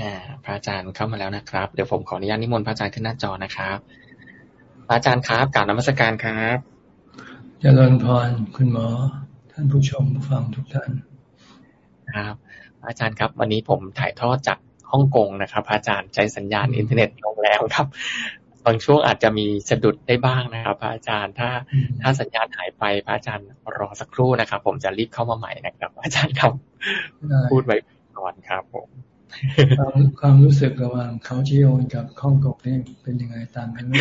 อ่าพระอาจารย์เข้ามาแล้วนะครับ เดี๋ยวผมขออนุญาตนิมนต์พระอาจารย์ขึ้นหน้าจอนะครับ พระอาจารย์ครับกล่าวนมัสการครับเจริญพรคุณหมอ ท่านผู้ชมผู้ฟังทุกท่านครับ อาจารย์ครับ วันนี้ผมถ่ายทอดจากฮ่องกงนะครับ อาจารย์ใช้สัญญาณอินเทอร์เน็ตลงแล้วครับ บางช่วงอาจจะมีสะดุดได้บ้างนะครับ พระอาจารย์ถ้าถ้าสัญญาณหายไปพระอาจารย์รอสักครู่นะครับ ผมจะรีบเข้ามาใหม่นะครับ อาจารย์ครับพูดไว้ก่อนครับผม ความความรู้สึกระหว่างเขาชิโอนกับฮ่องกงนี่เป็นยังไงต่างกันไหม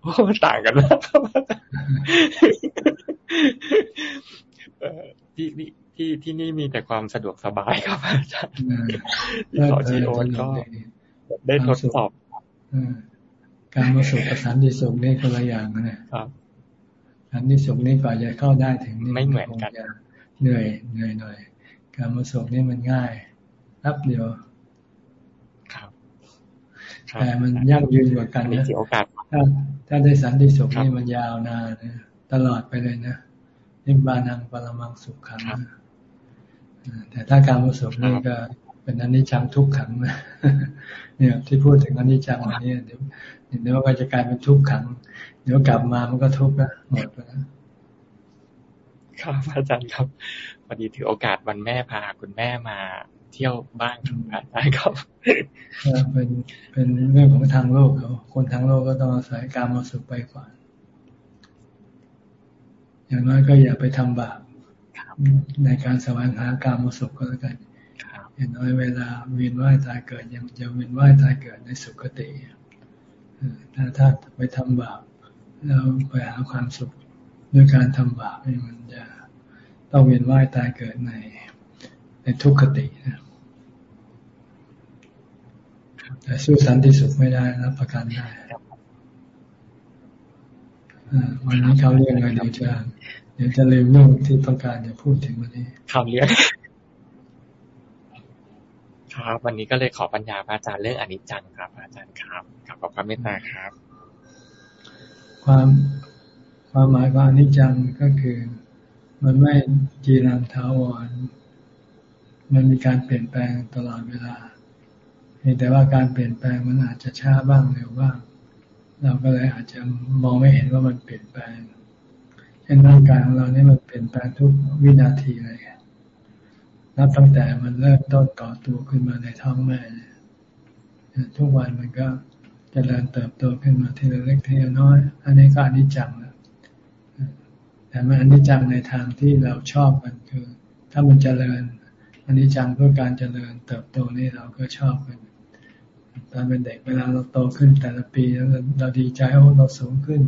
โอ้ต่างกันมากครับที่นี่ที่ที่นี่มีแต่ความสะดวกสบายครับอาจารย์ที่เขาชิโอนก็ได้ทดสอบการมาสุขกับสันติสุขนี่คนละอย่างนะครับสันติสุขนี่กว่าจะเข้าได้ถึงนี่ไม่เหมือนกันเหนื่อยเหนื่อยหน่อยการมาสุขนี่มันง่าย รับเดียวครับแต่มันยั่งยืนกว่ากันนะถ้าถ้าได้สันติสุขนี่มันยาวนานนะตลอดไปเลยนะนิบานังปรมังสุขขังแต่ถ้าการมาสุขนี่ก็เป็นอนิจจังทุกขังนะเนี่ยที่พูดถึงอนิจจังวันนี้เดี๋ยวเดี๋ยวก็จะกลายเป็นทุกขัง เดี๋ยวกลับมามันก็ทุกข์นะหมดแล้วครับอาจารย์ครับ วันนี้ถือโอกาสวันแม่พาคุณแม่มา เที่ยวบ้างครับอาจารย์ครับเป็นเป็นเรื่องของทางโลกเขาคนทางโลกก็ต้องอาศัยการมาสุขไปก่อนอย่างน้อยก็อย่าไปทำบาปในการแสวงหาการมาสุขก็แล้วกันอย่างน้อยเวลาเวียนว่ายตายเกิดยังจะเวียนว่ายตายเกิดในสุคติถ้าถ้าไปทำบาปแล้วไปหาความสุขด้วยการทำบาปนี่มันจะต้องเวียนว่ายตายเกิดในในทุกขตินะ แต่สู้สันติสุขไม่ได้นะประกันได้วันนี้เขาเรียกอะไรเดี๋ยวจะเดี๋ยวจะลืมเรื่องที่ต้องการจะพูดถึงวันนี้ข่าวเรียกครับวันนี้ก็เลยขอปัญญาพระอาจารย์เรื่องอนิจจังครับอาจารย์ครับกับขอบพระเมตตาครับ ความความหมายของอนิจจังก็คือ มันไม่จีรังท้าวรมันมีการเปลี่ยนแปลงตลอดเวลา แต่ว่าการเปลี่ยนแปลงมันอาจจะช้าบ้างเร็วบ้าง เราก็เลยอาจจะมองไม่เห็นว่ามันเปลี่ยนแปลงเช่นร่างกายของเราเนี่ยมันเปลี่ยนแปลงทุกวินาทีเลยนับตั้งแต่มันเริ่มต้นก่อตัวขึ้นมาในท้องแม่ทุกวันมันก็จเจริญเติบโตขึ้นมาทีละเล็กทีละน้อย อันนี้ก็อนิจจังแล้วแต่มันอนิจจังในทางที่เราชอบมันคือ ถ้ามันจเจริญอันนี้จังเพื่อการเจริญเติบโตนี่เราก็ชอบกัน ตอนเป็นเด็กเวลาเราโตขึ้นแต่ละปีแล้วเราดีใจโอ้เราสูงขึ้น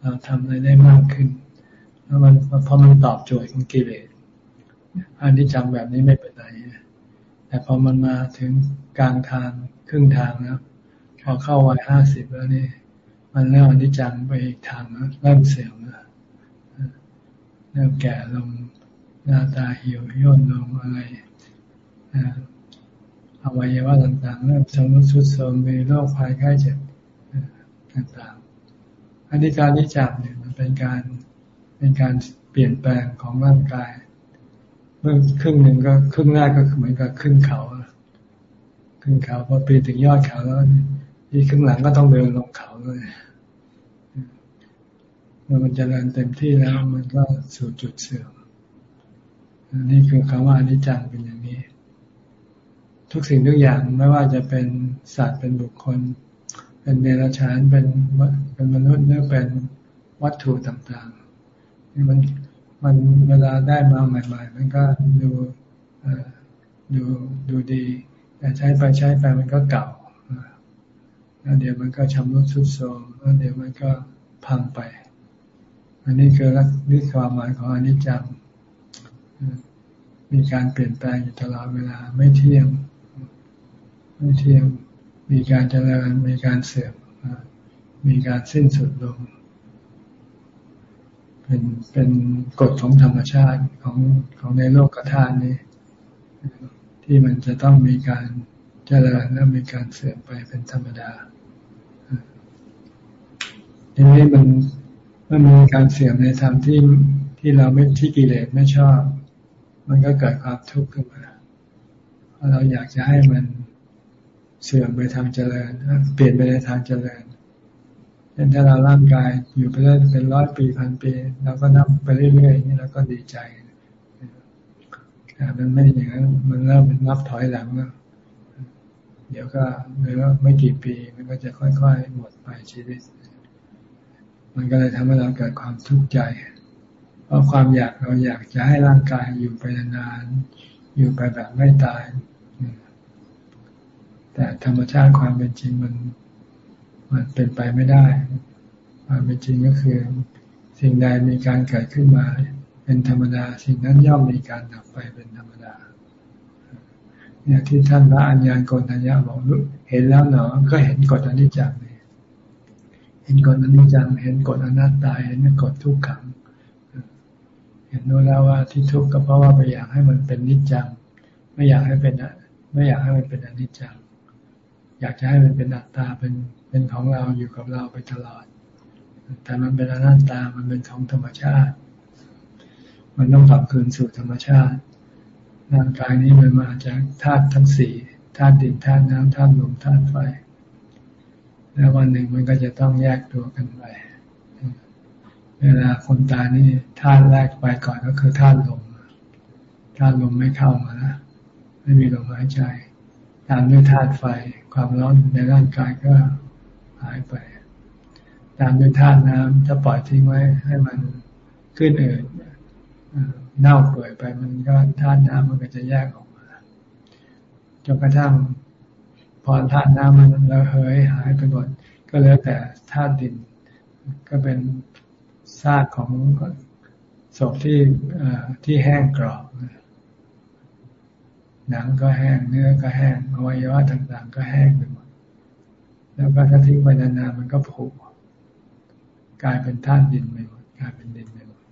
เราทำอะไรได้มากขึ้นแล้วมันพอมันตอบโจทย์ของกิเลสอันที่จำแบบนี้ไม่เป็นไรแต่พอมันมาถึงกลางทางครึ่งทางแล้วพอเข้าวัยห้าสิบแล้วนี่ มันเริ่มอันที่จังไปอีกทางแล้วเริ่มเสื่อมแล้วเริ่มแก่ลงหน้าตาเหี่ยวย่นลงอะไร อวัยวะต่างๆเริ่มสมรุดสุดโทรมมีโรคภัยไข้เจ็บต่างๆอันนี้การนิจับเนี่ยมันเป็นการเป็นการเปลี่ยนแปลงของร่างกาย เมื่อครึ่งหนึ่งก็ครึ่งแรกก็เหมือนกับขึ้นเขา ขึ้นเขาพอปีถึงยอดเขาแล้วอีกครึ่งหลังก็ต้องเดินลงเขาเลยเมื่อมันจเจริญเต็มที่แล้วมันก็สู่จุดเสื่อมนี่คือคำว่าอนิจจังเป็นอย่างนี้ ทุกสิ่งทุกอย่างไม่ว่าจะเป็นสัตว์เป็นบุคคล เป็นเดรัจฉานเป็นเป็นมนุษย์หรือเป็นวัตถุต่างๆมันมันเวลาได้มาใหม่ ๆ มันก็ดูดูดูดี แต่ใช้ไปใช้ไปมันก็เก่าแล้วเดี๋ยวมันก็ชำรุดทรุดโทรมแล้วเดี๋ยวมันก็พังไป อันนี้คือนี่ความหมายของอนิจจังมีการเปลี่ยนแปลงอยู่ตลอดเวลาไม่เที่ยง ไม่เที่ยงมีการเจริญมีการเสื่อมมีการสิ้นสุดลง เป็นเป็นกฎของธรรมชาติของของในโลกธาตุนี้ ที่มันจะต้องมีการเจริญและมีการเสื่อมไปเป็นธรรมดาทีนี้มันเมื่อมีการเสื่อมในธรรมที่ที่เราไม่ที่กิเลสไม่ชอบ มันก็เกิดความทุกข์ขึ้นมาเราอยากจะให้มัน เสื่อมไปทางเจริญ เปลี่ยนไปในทางเจริญเช่นถ้าเราร่างกายอยู่ไปได้เป็นร้อยปีพันปีเราก็นับไปเรื่อยๆนี่เราก็ดีใจแต่มันไม่อย่างนั้นมันเริ่มนับถอยหลังแล้วเดี๋ยวก็หรือว่าไม่กี่ปีมันก็จะค่อยๆ หมดไปชีวิต มันก็เลยทำให้เราเกิดความทุกข์ใจ เพราะความอยากเราอยากจะให้ร่างกายอยู่ไปนานอยู่ไปแบบไม่ตาย แต่ธรรมชาติความเป็นจริงมันมันเป็นไปไม่ได้ ความเป็นจริงก็คือ สิ่งใดมีการเกิดขึ้นมา เป็นธรรมดา สิ่งนั้นย่อมมีการดับไปเป็นธรรมดา เนี่ยที่ท่านพระอัญญาณโกณทัญญาบอกเห็นแล้วเนาะก็เห็นกฎอนิจจังเลยเห็นกฎอนิจจัง เห็นกฎอนัตตา เห็นกฎทุกขัง เห็นรู้แล้วว่าที่ทุกข์ก็เพราะว่าไปอยากให้มันเป็นนิจจัง ไม่อยากให้เป็นไม่อยากให้มันเป็นอนิจจัง อยากจะให้มันเป็นอัตตาเป็นเป็นของเราอยู่กับเราไปตลอด แต่มันเป็นอนัตตา มันเป็นของธรรมชาติ มันต้องกลับคืนสู่ธรรมชาติ ร่างกายนี้มันมาจากธาตุทั้งสี่ธาตุดินธาตุน้ำธาตุลมธาตุไฟ แล้ววันหนึ่งมันก็จะต้องแยกตัวกันไป เวลาคนตายนี่ธาตุแรกไปก่อนก็คือธาตุลมธาตุลมไม่เข้ามานะไม่มีลมหายใจ ตามด้วยธาตุไฟ ความร้อนในร่างกายก็หายไป ตามด้วยธาตุน้ำถ้าปล่อยทิ้งไว้ ให้มันขึ้นเอืดเน่าเปื่อยไป มันก็ธาตุน้ำมันก็จะแยกออกมาจนกระทั่งพอธาตุน้ำมันระเหยหายไปหมดก็เหลือแต่ธาตุดิน ก็เป็นซากของศพที่ที่แห้งกรอบ หนังก็แห้งเนื้อก็แห้งอวัยวะต่างๆ ก็แห้งไปหมด แล้วก็ถ้าทิ้งไปนานๆมันก็ผุกลายเป็นธาตุดินไปหมดกลายเป็นดินไปหมด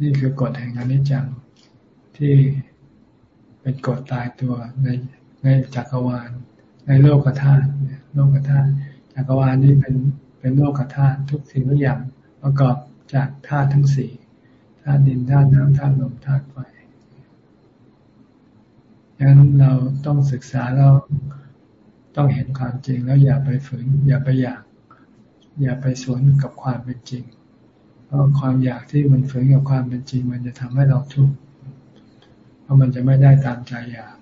นี่คือกฎแห่งอนิจจังที่เป็นกฎตายตัวในในจักรวาล ในโลกธาตุโลกธาตุจักรวาลนี้เป็นเป็นโลกธาตุทุกสิ่งทุกอย่างประกอบจากธาตุทั้งสี่ธาตุดินธาตุน้ำธาตุลมธาตุไฟ ดังนั้นเราต้องศึกษาแล้วต้องเห็นความจริงแล้วอย่าไปฝืน อย่าไปอยาก อย่าไปสวนกับความเป็นจริง เพราะความอยากที่มันฝืนกับความเป็นจริง มันจะทำให้เราทุกข์เพราะมันจะไม่ได้ตามใจอยาก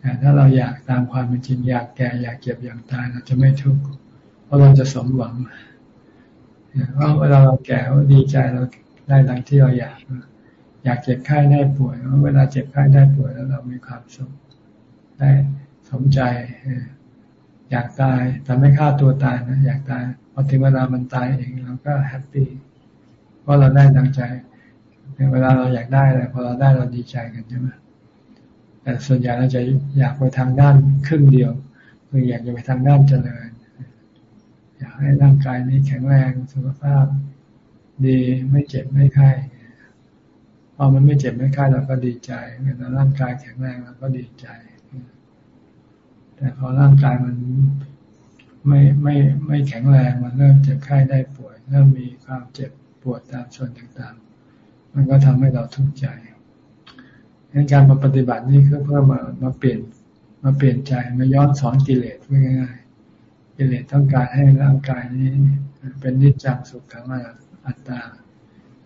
แต่ถ้าเราอยากตามความเป็นจริง อยากแก่อยากเจ็บอยากตายเราจะไม่ทุกข์เพราะเราจะสมหวังเพราะเวลาเราแก่เราดีใจเราได้ดังที่เราอยาก อยากเจ็บไข้ได้ป่วยเวลาเจ็บไข้ได้ป่วยแล้วเรามีความสุขได้สมใจอยากตายแต่ไม่ฆ่าตัวตายนะอยากตายพอถึงเวลามันตายเองเราก็แฮปปี้เพราะเราได้ดังใจเวลาเราอยากได้อะไรพอเราได้เราดีใจกันใช่ไหมแต่ส่วนใหญ่เราจะอยากไปทางด้านครึ่งเดียวคืออยากจะไปทางด้านเจริญ อยากให้ร่างกายนี้แข็งแรงสุขภาพ ดีไม่เจ็บไม่ไข้ พอมันไม่เจ็บไม่ไข้เราก็ดีใจเวลาร่างกายแข็งแรงเราก็ดีใจ แต่พอร่างกายมันไม่ไม่ไม่แข็งแรงมันเริ่มเจ็บไข้ได้ป่วย เริ่มมีความเจ็บปวดตามส่วนต่างๆ มันก็ทำให้เราทุกข์ใจงั้นการมาปฏิบัตินี่คือเพื่อมามาเปลี่ยนมาเปลี่ยนใจมาย้อนสอนกิเลสง่ายๆกิเลสต้องการให้ร่างกายนี้ เป็นนิจจังสุขขังอัตตา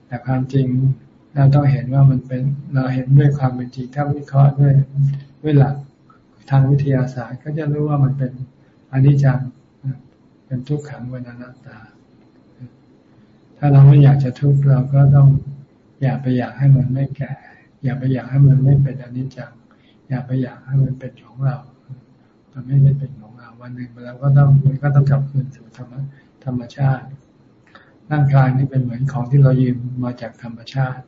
แต่ความจริง เราต้องเห็นว่ามันเป็นเราเห็นด้วยความเป็นจริงถ้าวิเคราะห์ด้วยด้วยหลักทางวิทยาศาสตร์ ก็จะรู้ว่ามันเป็นอนิจจังเป็นทุกขังเป็นอนัตตา ถ้าเราไม่อยากจะทุกข์เราก็ต้องอย่าไปอยากให้มันไม่แก่ อย่าไปอยากให้มันไม่เป็นอนิจจัง อย่าไปอยากให้มันเป็นของเรา มันไม่ได้เป็นของเราวันหนึ่งเราก็ต้องมันก็ต้องกลับคืนสู่ธรรมธรรมชาติร่างกายนี้เป็นเหมือนของที่เรายืมมาจากธรรมชาติ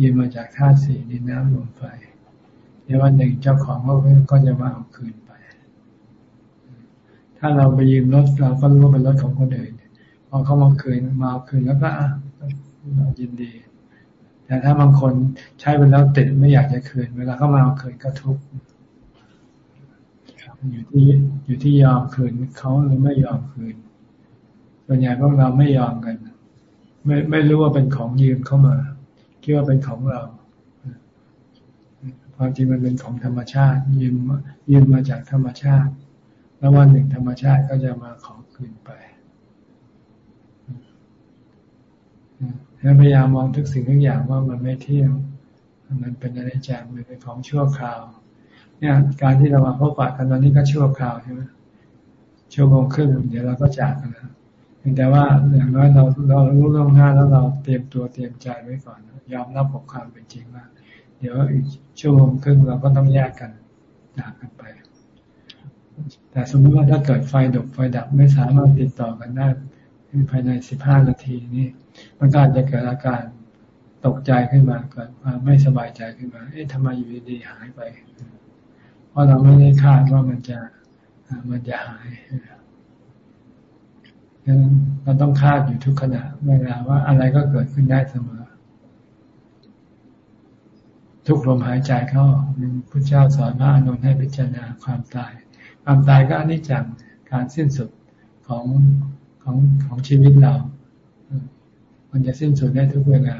ยืมมาจากธาตุสี่ดินน้ำลมไฟเดี๋ยววันหนึ่งเจ้าของเขาก็จะมาเอาคืนไป ถ้าเราไปยืมรถเราก็รู้ว่าเป็นรถของคนอื่นพอเขามาคืนมาเอาคืนแล้วก็เรายินดี แต่ถ้าบางคนใช้ไปแล้วติดไม่อยากจะคืน เวลาเขามาเอาคืนก็ทุกข์อยู่ที่อยู่ที่ยอมคืนเขาหรือไม่ยอมคืนส่วนใหญ่พวกเราไม่ยอมกัน ไม่ไม่รู้ว่าเป็นของยืมเข้ามา คิดว่าเป็นของเรา ความจริงมันเป็นของธรรมชาติยืมยืมมาจากธรรมชาติ แล้ววันหนึ่งธรรมชาติก็จะมาขอคืนไปแล้วพยายามมองทุกสิ่งทุกอย่างว่ามันไม่เที่ยง มันเป็นอะไรจางมันเป็นของชั่วคราว เนี่ย การที่เรามาพบปะกันตอนนี้ก็ชั่วคราวใช่ไหมชั่วโมงครึ่งเดี๋ยวเราก็จากกันแล้วแต่ว่าอย่างน้อยเราเรารู้เรื่องหน้าแล้วเราเตรียมตัวเตรียมใจไว้ก่อน ยอมรับกับความเป็นจริงว่าเดี๋ยวอีกชั่วโมงครึ่งเราก็ต้องแยกกันจากกันไป แต่สมมติว่าถ้าเกิดไฟดบไฟดับไม่สามารถติดต่อกันได้ภายในสิบห้านาทีนี้มันก็อาจจะเกิดอาการตกใจขึ้นมาเกิดความไม่สบายใจขึ้นมา เอ๊ะทำไมอยู่ดีๆหายไป เพราะเราไม่ได้คาดว่ามันจะมันจะหายดังนั้นเราต้องคาดอยู่ทุกขณะเวลาว่าอะไรก็เกิดขึ้นได้เสมอ ทุกลมหายใจเข้าพระเจ้าสอนพระอนุนให้พิจารณาความตาย ความตายก็อนิจจังการสิ้นสุดของของของชีวิตเรา มันจะสิ้นสุดได้ทุกเวลา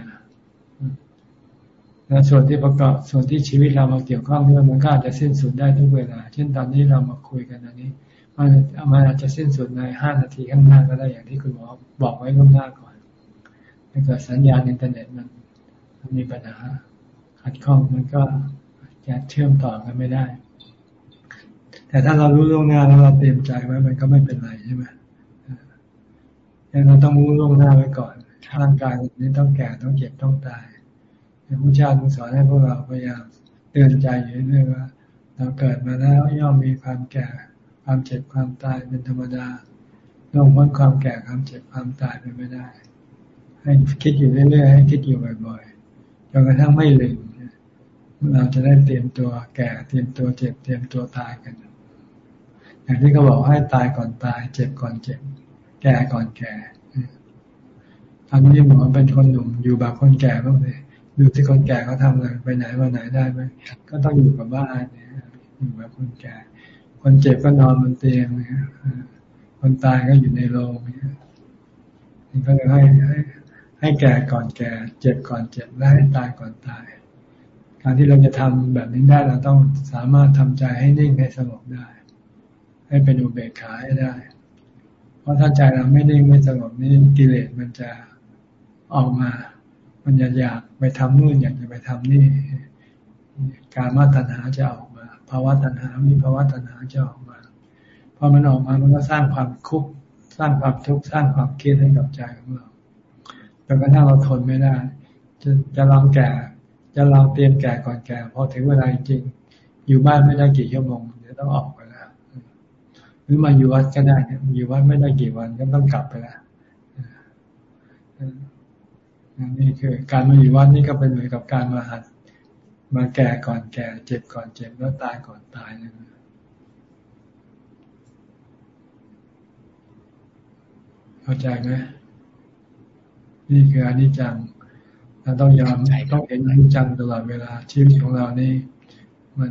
และส่วนที่ประกอบส่วนที่ชีวิตเรามาเกี่ยวข้องด้วยมันก็อาจจะสิ้นสุดได้ทุกเวลา เช่นตอนนี้เรามาคุยกันอันนี้มันมันอาจจะสิ้นสุดในห้านาทีข้างหน้าก็ได้อย่างที่คุณหมอบอกไว้ล่วงหน้าก่อนถ้าเกิดสัญญาณอินเทอร์เน็ตมันมีปัญหา ขัดข้องมันก็จะเชื่อมต่อกันไม่ได้ แต่ถ้าเรารู้ล่วงหน้าแล้วเราเตรียมใจไว้มันก็ไม่เป็นไรใช่ไหมยังเราต้องรู้ล่วงหน้าไว้ก่อนร่างกายนี้ต้องแก่ต้องเจ็บต้องตายพระพุทธเจ้าสอนให้พวกเราพยายามเตือนใจอยู่เรื่อยว่า เราเกิดมาแล้วย่อมมีความแก่ ความเจ็บความตายเป็นธรรมดาลงพ้นความแก่ความเจ็บความตายไปไม่ได้ ให้คิดอยู่เรื่อยๆให้คิดอยู่บ่อยๆจนกระทั่งไม่ลืม เราจะได้เตรียมตัวแก่ เตรียมตัวเจ็บ เตรียมตัวตายกัน อย่างที่เขาบอกให้ตายก่อนตาย เจ็บก่อนเจ็บ แก่ก่อนแก่ตอนนี้หมอเป็นคนหนุ่มอยู่แบบคนแก่บ้างเลยดูที่คนแก่เขาทำอะไรไปไหนมาไหนได้ไหมก็ต้องอยู่กับบ้านเนี่ยอยู่แบบคนแก่ คนเจ็บก็นอนบนเตียงเนี่ยคนตายก็อยู่ในโรงเนี่ยก็เลยให้ให้ให้แก่ก่อนแก่ เจ็บก่อนเจ็บและให้ตายก่อนตาย การที่เราจะทำแบบนี้ได้เราต้องสามารถทำใจให้นิ่งให้สงบได้ ให้เป็นอุเบกขาให้ได้ เพราะถ้าใจเราไม่นิ่งไม่สงบนี่กิเลสมันจะออกมา มันอยากอยากไปทำนู่นอยากจะไปทำนี่ การมาตัณหาจะออกมาภาวะตัณหามีภาวะตัณหาจะออกมาพอมันออกมามันก็สร้างความคุกสร้างความทุกข์สร้างความเครียดให้กับใจของเราจนกระทั่งเราทนไม่ได้จะจะลองแก่ จะลองเตรียมแก่ก่อนแก่พอถึงเวลาจริง อยู่บ้านไม่ได้กี่ชั่วโมงเดี๋ยวต้องออกไปแล้วหรือมาอยู่วัดก็ได้อยู่วัดไม่ได้กี่วันก็ต้องกลับไปแล้วนี่คือ การมาอยู่วัดนี่ก็เป็นเหมือนกับการมาหัดมาแก่ก่อนแก่ เจ็บก่อนเจ็บแล้วตายก่อนตายนะเข้าใจไหมนี่คืออนิจจัง เราต้องยอมต้องเห็นอนิจจังตลอดเวลาชีวิตของเรานี่ มัน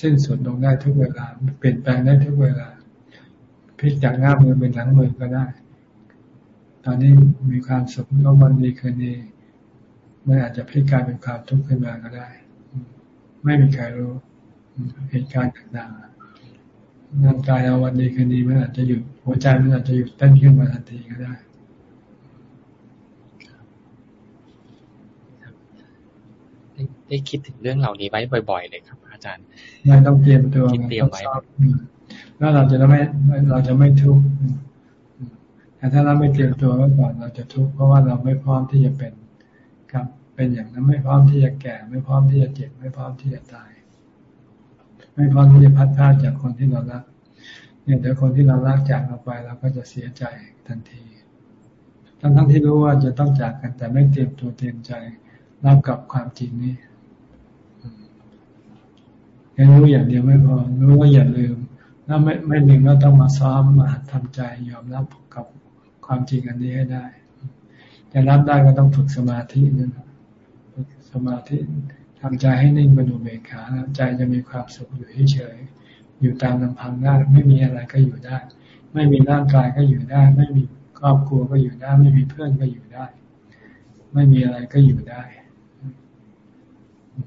สิ้นสุดลงได้ทุกเวลาเปลี่ยนแปลงได้ทุกเวลาพลิกจากหน้ามือเป็นหลังมือก็ได้ ตอนนี้มีความสุขก็วันดีคืนดีมันอาจจะพลิกกลายเป็นความทุกข์ขึ้นมาก็ได้ ไม่มีใครรู้เหตุการณ์ต่างๆร่างกายเราวันดีคืนดีมันอาจจะหยุดหัวใจมันอาจจะหยุดเต้นขึ้นมาทันทีก็ได้ ได้คิดถึงเรื่องเหล่านี้ไว้บ่อย ๆ เลยครับ อาจารย์ไม่ต้องเตรียมตัวเตรียมไว้แล้วเราจะไม่เราจะไม่ทุกข์แต่ถ้าเราไม่เตรียมตัวไว้ก่อนเราจะทุกข์เพราะว่าเราไม่พร้อมที่จะเป็นครับเป็นอย่างนั้นไม่พร้อมที่จะแก่ ไม่พร้อมที่จะเจ็บ ไม่พร้อมที่จะตาย ไม่พร้อมที่จะพัดพลาดจากคนที่เรารัก เนี่ยเดี๋ยวคนที่เรารักจากเราไปเราก็จะเสียใจทันที ทั้งทั้งที่รู้ว่าจะต้องจากกันแต่ไม่เตรียมตัวเตรียมใจ รับกับความจริงนี้ยังรู้อย่างเดียวไม่พอ รู้ว่าอย่าลืมแล้วไม่ไม่ลืมแล้วต้องมาซ้อมมาทำใจยอมรับกับความจริงอันนี้ให้ได้จะรับได้ก็ต้องฝึกสมาธินั่นฝึกสมาธิทำใจให้นิ่งเป็นอุเบกขาใจจะมีความสุขอยู่เฉยอยู่ตามลำพังได้ไม่มีอะไรก็อยู่ได้ ไม่มีร่างกายก็อยู่ได้ ไม่มีครอบครัวก็อยู่ได้ ไม่มีเพื่อนก็อยู่ได้ ไม่มีอะไรก็อยู่ได้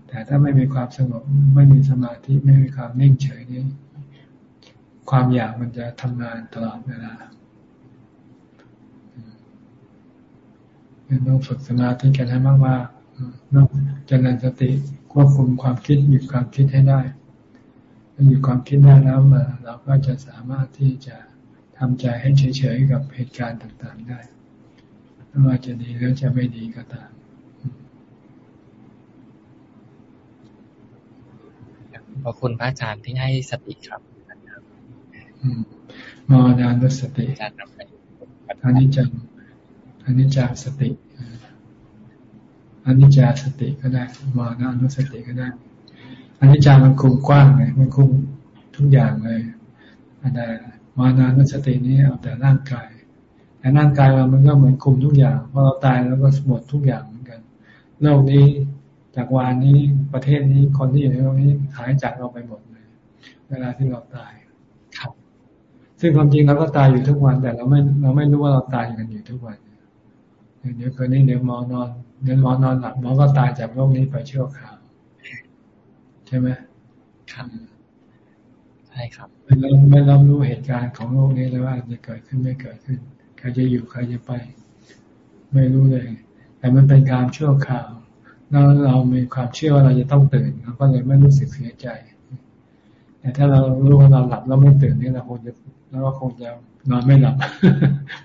แต่ถ้าไม่มีความสงบไม่มีสมาธิไม่มีความนิ่งเฉยนี้ ความอยากมันจะทำงานตลอดเวลาต้องฝึกสมาธิกันให้มากว่าต้องเจริญสติควบคุมความคิดหยุดความคิดให้ได้ถ้าหยุดความคิดได้แล้วมาเราก็จะสามารถที่จะทำใจให้เฉยๆกับเหตุการณ์ต่างๆได้ไม่ว่าจะดีหรือจะไม่ดีก็ตาม ขอบคุณพระอาจารย์ที่ให้สติครับมรณานุสติอันนี้จังอันนี้จาสติอันนี้จาสติก็ได้มรณานุสติก็ได้อันนี้จามันคุมกว้างไงมันคุมทุกอย่างเลยอันใดมานานุสตินี้เอาแต่ร่างกายแต่ร่างกายเรามันก็เหมือนคุมทุกอย่างพอเราตายแล้วก็หมดทุกอย่างเหมือนกันโลกนี้ จากวานนี้ประเทศนี้คนที่อยู่ในโลกนี้หายจากเราไปหมดเลย เวลาที่เราตายครับ ซึ่งความจริงเราก็ตายอยู่ทุกวัน แต่เราไม่เราไม่รู้ว่าเราตายกันอยู่ทุกวันเดี๋ยวคืนนี้เดี๋ยวหมอนอนเดี๋ยวหมอนอนหลับหมอก็ตายจากโลกนี้ไปชั่วคราวใช่ไหมครับใช่ครับเราไม่รับรู้เหตุการณ์ของโลกนี้เลยว่าจะเกิดขึ้นไม่เกิดขึ้นใครจะอยู่ใครจะไป ไม่รู้เลย แต่มันเป็นการชั่วคราว แล้วเรามีความเชื่อว่าเราจะต้องตื่นเราก็เลยไม่รู้สึกเสียใจ แต่ถ้าเรารู้ว่าเราหลับแล้วไม่ตื่นนี่เราคงจะแล้วก็คงจะนอนไม่หลับ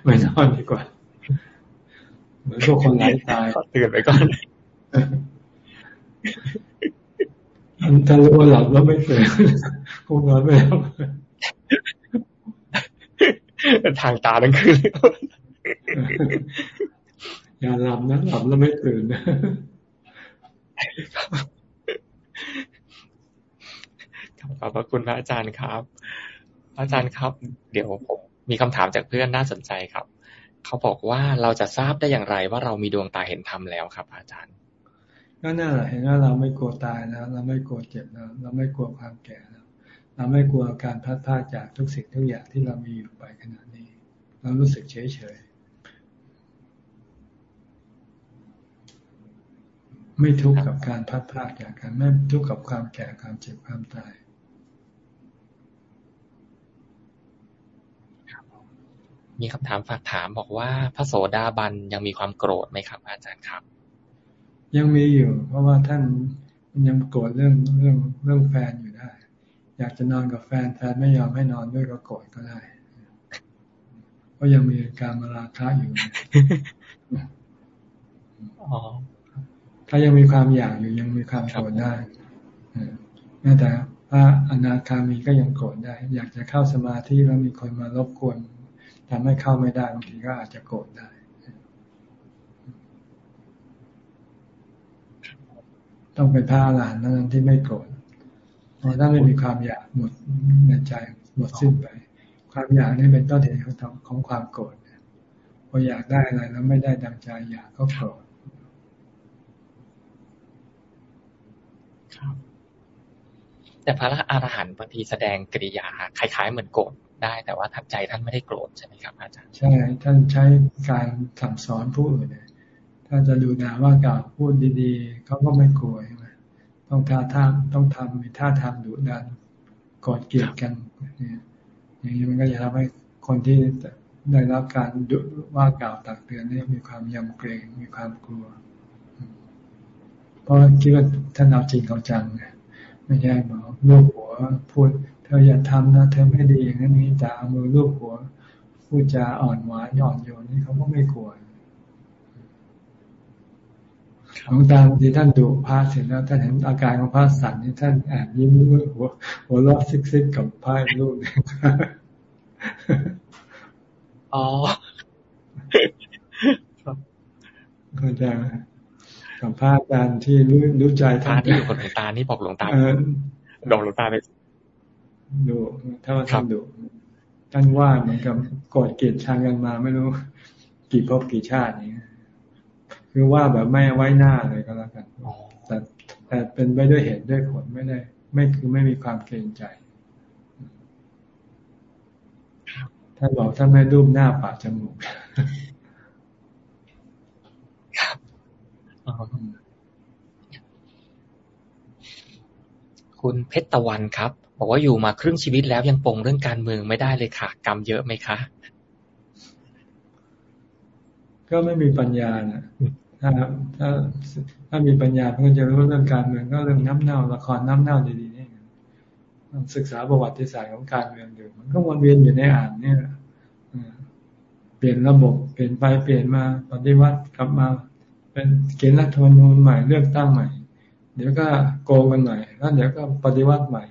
ไม่นอนดีกว่าเหมือนพวกคนไร้ตายตื่นไปก่อนถ้ารู้ว่าหลับแล้วไม่ตื่นคงนอนไม่หลับทางตาทั้งคืนอย่าหลับนะหลับแล้วไม่ตื่นนะ ขอบพระคุณพระอาจารย์ครับ อาจารย์ครับ เดี๋ยวผมมีคำถามจากเพื่อนน่าสนใจครับ เขาบอกว่าเราจะทราบได้อย่างไรว่าเรามีดวงตาเห็นธรรมแล้วครับ อาจารย์ ก็น่าเห็นว่าเราไม่กลัวตายแล้วเราไม่กลัวเจ็บแล้วเราไม่กลัวความแก่แล้วเราไม่กลัวการพัดพาจากทุกสิ่งทุกอย่างที่เรามีอยู่ไปขณะนี้ เรารู้สึกเฉยเฉย ไม่ทุกข์กับการพัดพาจากกันไม่ทุกข์กับความแก่ความเจ็บความตายมีคำถามฝากถามบอกว่าพระโสดาบันยังมีความโกรธไหมครับ อาจารย์ครับ ยังมีอยู่ เพราะว่าท่านยังโกรธเรื่องเรื่องเรื่องแฟนอยู่ได้ อยากจะนอนกับแฟนแฟนไม่ยอมให้นอนด้วยก็โกรธก็ได้ก็ยังมีการมาราคะอยู่ ถ้ายังมีความอยากอยู่ยังมีความโกรธได้แม้แต่พระอนาคามีก็ยังโกรธได้ อยากจะเข้าสมาธิแล้วมีคนมารบกวนทำให้เข้าไม่ได้บางทีก็อาจจะโกรธได้ ต้องเป็นพระอรหันต์นั้นที่ไม่โกรธเพราะถ้าไม่มีความอยากหมดในใจหมดสิ้นไป ความอยากนี่เป็นต้นเหตุของของความโกรธพออยากได้อะไรแล้วไม่ได้ดังใจอยากก็โกรธ แต่พระอรหันต์บางทีแสดงกริยาคล้าย ๆ เหมือนโกรธได้ แต่ว่าทัดใจท่านไม่ได้โกรธใช่ไหมครับอาจารย์ ใช่ ท่านใช้การสั่งสอนผู้อื่นเนี่ยถ้าจะดูด่าว่ากล่าวพูดดีๆเขาก็ไม่กลัวใช่ไหมต้องท่าทางต้องทำมีท่าทางดุดันกอดเกลียดกันเนี่ยอย่างนี้มันก็จะทำให้คนที่ได้รับการดุว่ากล่าวตักเตือนนี่มีความยำเกรงมีความกลัว เพราะคิดว่าท่านเอาจริงเอาจังไงไม่ใช่บอกลูกหัวพูด เธออย่าทำนะเธอไม่ดีอย่างนั้นนี้แต่เอามือลูกหัวพูดจาอ่อนหวานอ่อนโยนนี่เขาก็ไม่กลัวหลวงตาบางทีท่านดูพระเสร็จแล้วท่านเห็นอาการของพระสันนี่ท่านแอบยิ้มหัวหัวรอดซิกๆกับพระลูกอ๋อเข้าใจ กับพระอาจารย์ที่รู้รู้ใจท่านที่อยู่กับหลวงตานี่บอกหลวงตาดอกหลวงตาเลยดูถ้าว่าท่านดูท่านว่าเหมือนกับกดเกลียดชังกันมา ไม่รู้กี่ภพกี่ชาตินี้คือว่าแบบไม่ไว้หน้าเลยก็แล้วกันแต่แต่เป็นไปด้วยเหตุด้วยผลไม่ได้ ไม่คือไม่มีความเกรงใจท่านบอกท่านไม่รูปหน้าปากจมูก คุณเพชรตะวันครับ บอกว่าอยู่มาครึ่งชีวิตแล้วยังปงเรื่องการเมืองไม่ได้เลยค่ะ กรรมเยอะไหมคะ ก็ไม่มีปัญญานะถ้าถ้าถ้ามีปัญญาเพื่อจะรู้เรื่องการเมืองก็เรื่องน้ำเน่าละครน้ำเน่าดีๆนี่ศึกษาประวัติศาสตร์ของการเมืองดูมันก็วนเวียนอยู่ในอ่านเนี่ยเปลี่ยนระบบเปลี่ยนไปเปลี่ยนมาปฏิวัติกลับมา เป็นเกณฑ์รัฐธรรมนูญใหม่เลือกตั้งใหม่ เดี๋ยวก็โกงกันใหม่แล้วเดี๋ยวก็ปฏิวัติใหม่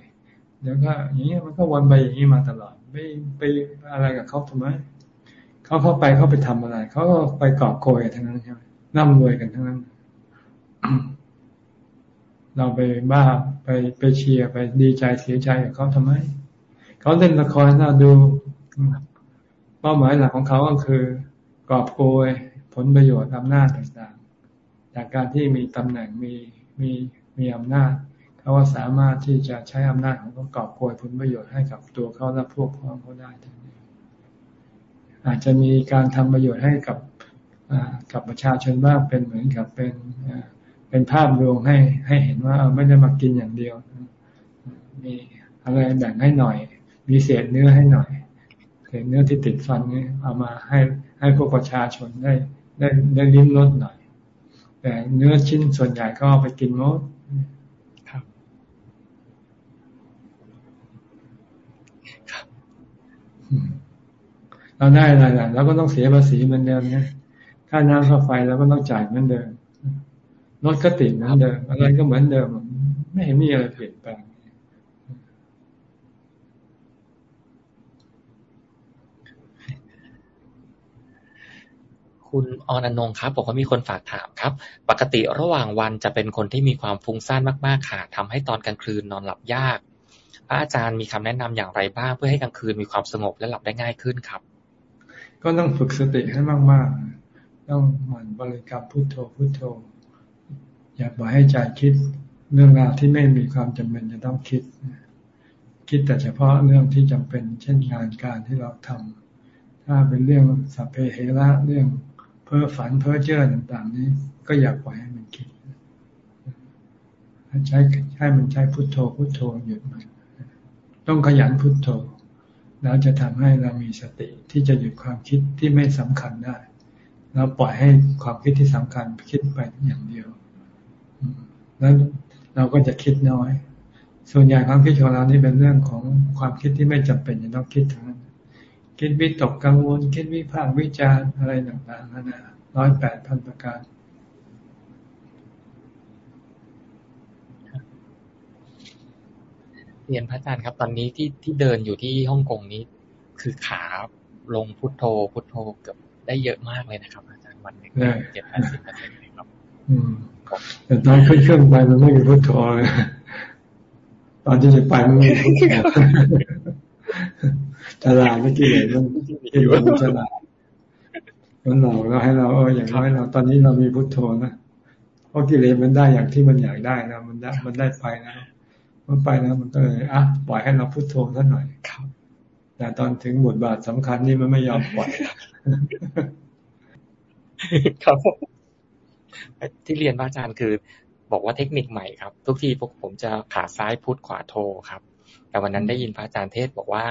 เดี๋ยวก็อย่างนี้มันก็วนไปอย่างนี้มาตลอด ไม่ไปอะไรกับเขาทำไมเขาเข้าไปเขาไปทำอะไร เขาก็ไปกอบโกยทั้งนั้นใช่ไหมร่ำรวยกันทั้งนั้น เราไปบ้าไปไปเชียร์ไปดีใจเสียใจกับเขาทำไม เขาเล่นละครเราดู เป้าหมายหลักของเขาก็คือกอบโกยผลประโยชน์อำนาจต่างๆ จากการที่มีตำแหน่งมีมีมีอำนาจเขาว่าสามารถที่จะใช้อำนาจของเขากอบโกยผลประโยชน์ให้กับตัวเขาและพวกพ้องเขาได้ทั้งนี้อาจจะมีการทำประโยชน์ให้กับกับประชาชนบ้างเป็นเหมือนกับเป็นเป็นภาพรวมให้ให้เห็นว่าไม่ได้มากินอย่างเดียว มีอะไรแบ่งให้หน่อย มีเศษเนื้อให้หน่อยเศษเนื้อที่ติดฟันนี่เอามาให้ให้พวกประชาชนได้ได้ได้ลิ้มรสหน่อย แต่เนื้อชิ้นส่วนใหญ่ก็เอาไปกินหมดครับเราได้อะไรล่ะเราก็ต้องเสียภาษีเหมือนเดิมเนี่ยค่าน้ำค่าไฟเราก็ต้องจ่ายเหมือนเดิมรถก็ติดเหมือนเดิมอะไรก็เหมือนเดิม ไม่เห็นมีอะไรเปลี่ยนแปลง คุณอนันงครับบอกว่ามีคนฝากถามครับ ปกติระหว่างวันจะเป็นคนที่มีความฟุ้งซ่านมากๆค่ะทำให้ตอนกลางคืนนอนหลับยาก พระอาจารย์มีคำแนะนำอย่างไรบ้าง เพื่อให้กลางคืนมีความสงบและหลับได้ง่ายขึ้นครับ ก็ต้องฝึกสติให้มากๆ ต้องหมั่นบริกรรมพุทโธพุทโธ อย่าปล่อยให้ใจคิดเรื่องราวที่ไม่มีความจำเป็นจะต้องคิด คิดแต่เฉพาะเรื่องที่จำเป็น เช่นงานการที่เราทำถ้าเป็นเรื่องสัพเพเหระเรื่อง เพ้อฝันเพ้อเจ้อต่าง ๆ นี้ ก็อย่าปล่อยให้มันคิดใช้ให้มันใช้พุทโธพุทโธหยุดมัน ต้องขยันพุทโธ แล้วจะทำให้เรามีสติที่จะหยุดความคิดที่ไม่สำคัญได้แล้วปล่อยให้ความคิดที่สำคัญคิดไปอย่างเดียวแล้วเราก็จะคิดน้อย ส่วนใหญ่ความคิดของเรานี่เป็นเรื่องของความคิดที่ไม่จำเป็นจะต้องคิดทั้งนั้น คิดวิตกกังวล คิดวิพากษ์วิจารณ์อะไรต่างๆนานาร้อยแปดพันประการเรียนพระอาจารย์ครับ ตอนนี้ที่ที่เดินอยู่ที่ฮ่องกงนี้ คือขาลงพุทโธ พุทโธเกือบได้เยอะมากเลยนะครับ อาจารย์วันหนึ่งเจ็ดแปดสิบเปอร์เซ็นต์เลยครับแต่ตอนขึ้นเครื่องไปมันไม่มีพุทโธเลยตอนที่จะไปมันไม่มีพุทโธ ฉลาดไม่กี่เลยมันคิดว่ามันฉลาดมันหลอกเราให้เราเอออย่างน้อยเราตอนนี้เรามีพุทโธนะเพราะกิเลสมันได้อย่างที่มันอยากได้นะมันได้มันได้ไปนะมันไปแล้วมันก็เลยอะปล่อยให้เราพุทโธสักหน่อยครับแต่ตอนถึงบทบาทสำคัญนี่มันไม่ยอมปล่อยครับที่เรียนพระอาจารย์คือ บอกว่าเทคนิคใหม่ครับ ทุกทีพวกผมจะขาซ้ายพุทขวาโทครับ แต่วันนั้นได้ยินพระอาจารย์เทศบอกว่า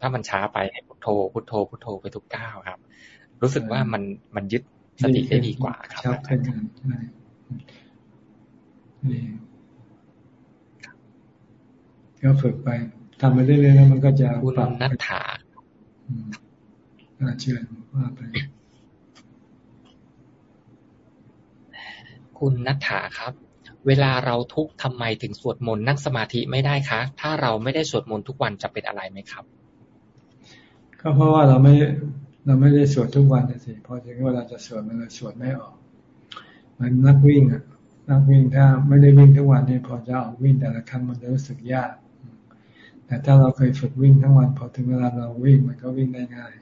ถ้ามันช้าไปให้พุทโธ พุทโธ พุทโธไปทุกก้าวครับ รู้สึกว่ามันมันยึดสติได้ดีกว่าครับครับใช่ก็ฝึกไปทำไปเรื่อยๆแล้วมันก็จะปรับนัทถาเชิญว่าไป คุณนัทธาครับ เวลาเราทุกข์ทำไมถึงสวดมนต์นั่งสมาธิไม่ได้คะ ถ้าเราไม่ได้สวดมนต์ทุกวันจะเป็นอะไรไหมครับ ก็เพราะว่าเราไม่เราไม่ได้สวดทุกวันสิพอถึงเวลาจะสวดมันเลยสวดไม่ออกมันนักวิ่งอะนักวิ่งถ้าไม่ได้วิ่งทุกวันนี่พอจะออกวิ่งแต่ละครั้งมันจะรู้สึกยาก แต่ถ้าเราเคยฝึกวิ่งทั้งวัน พอถึงเวลาเราวิ่งมันก็วิ่งได้ง่าย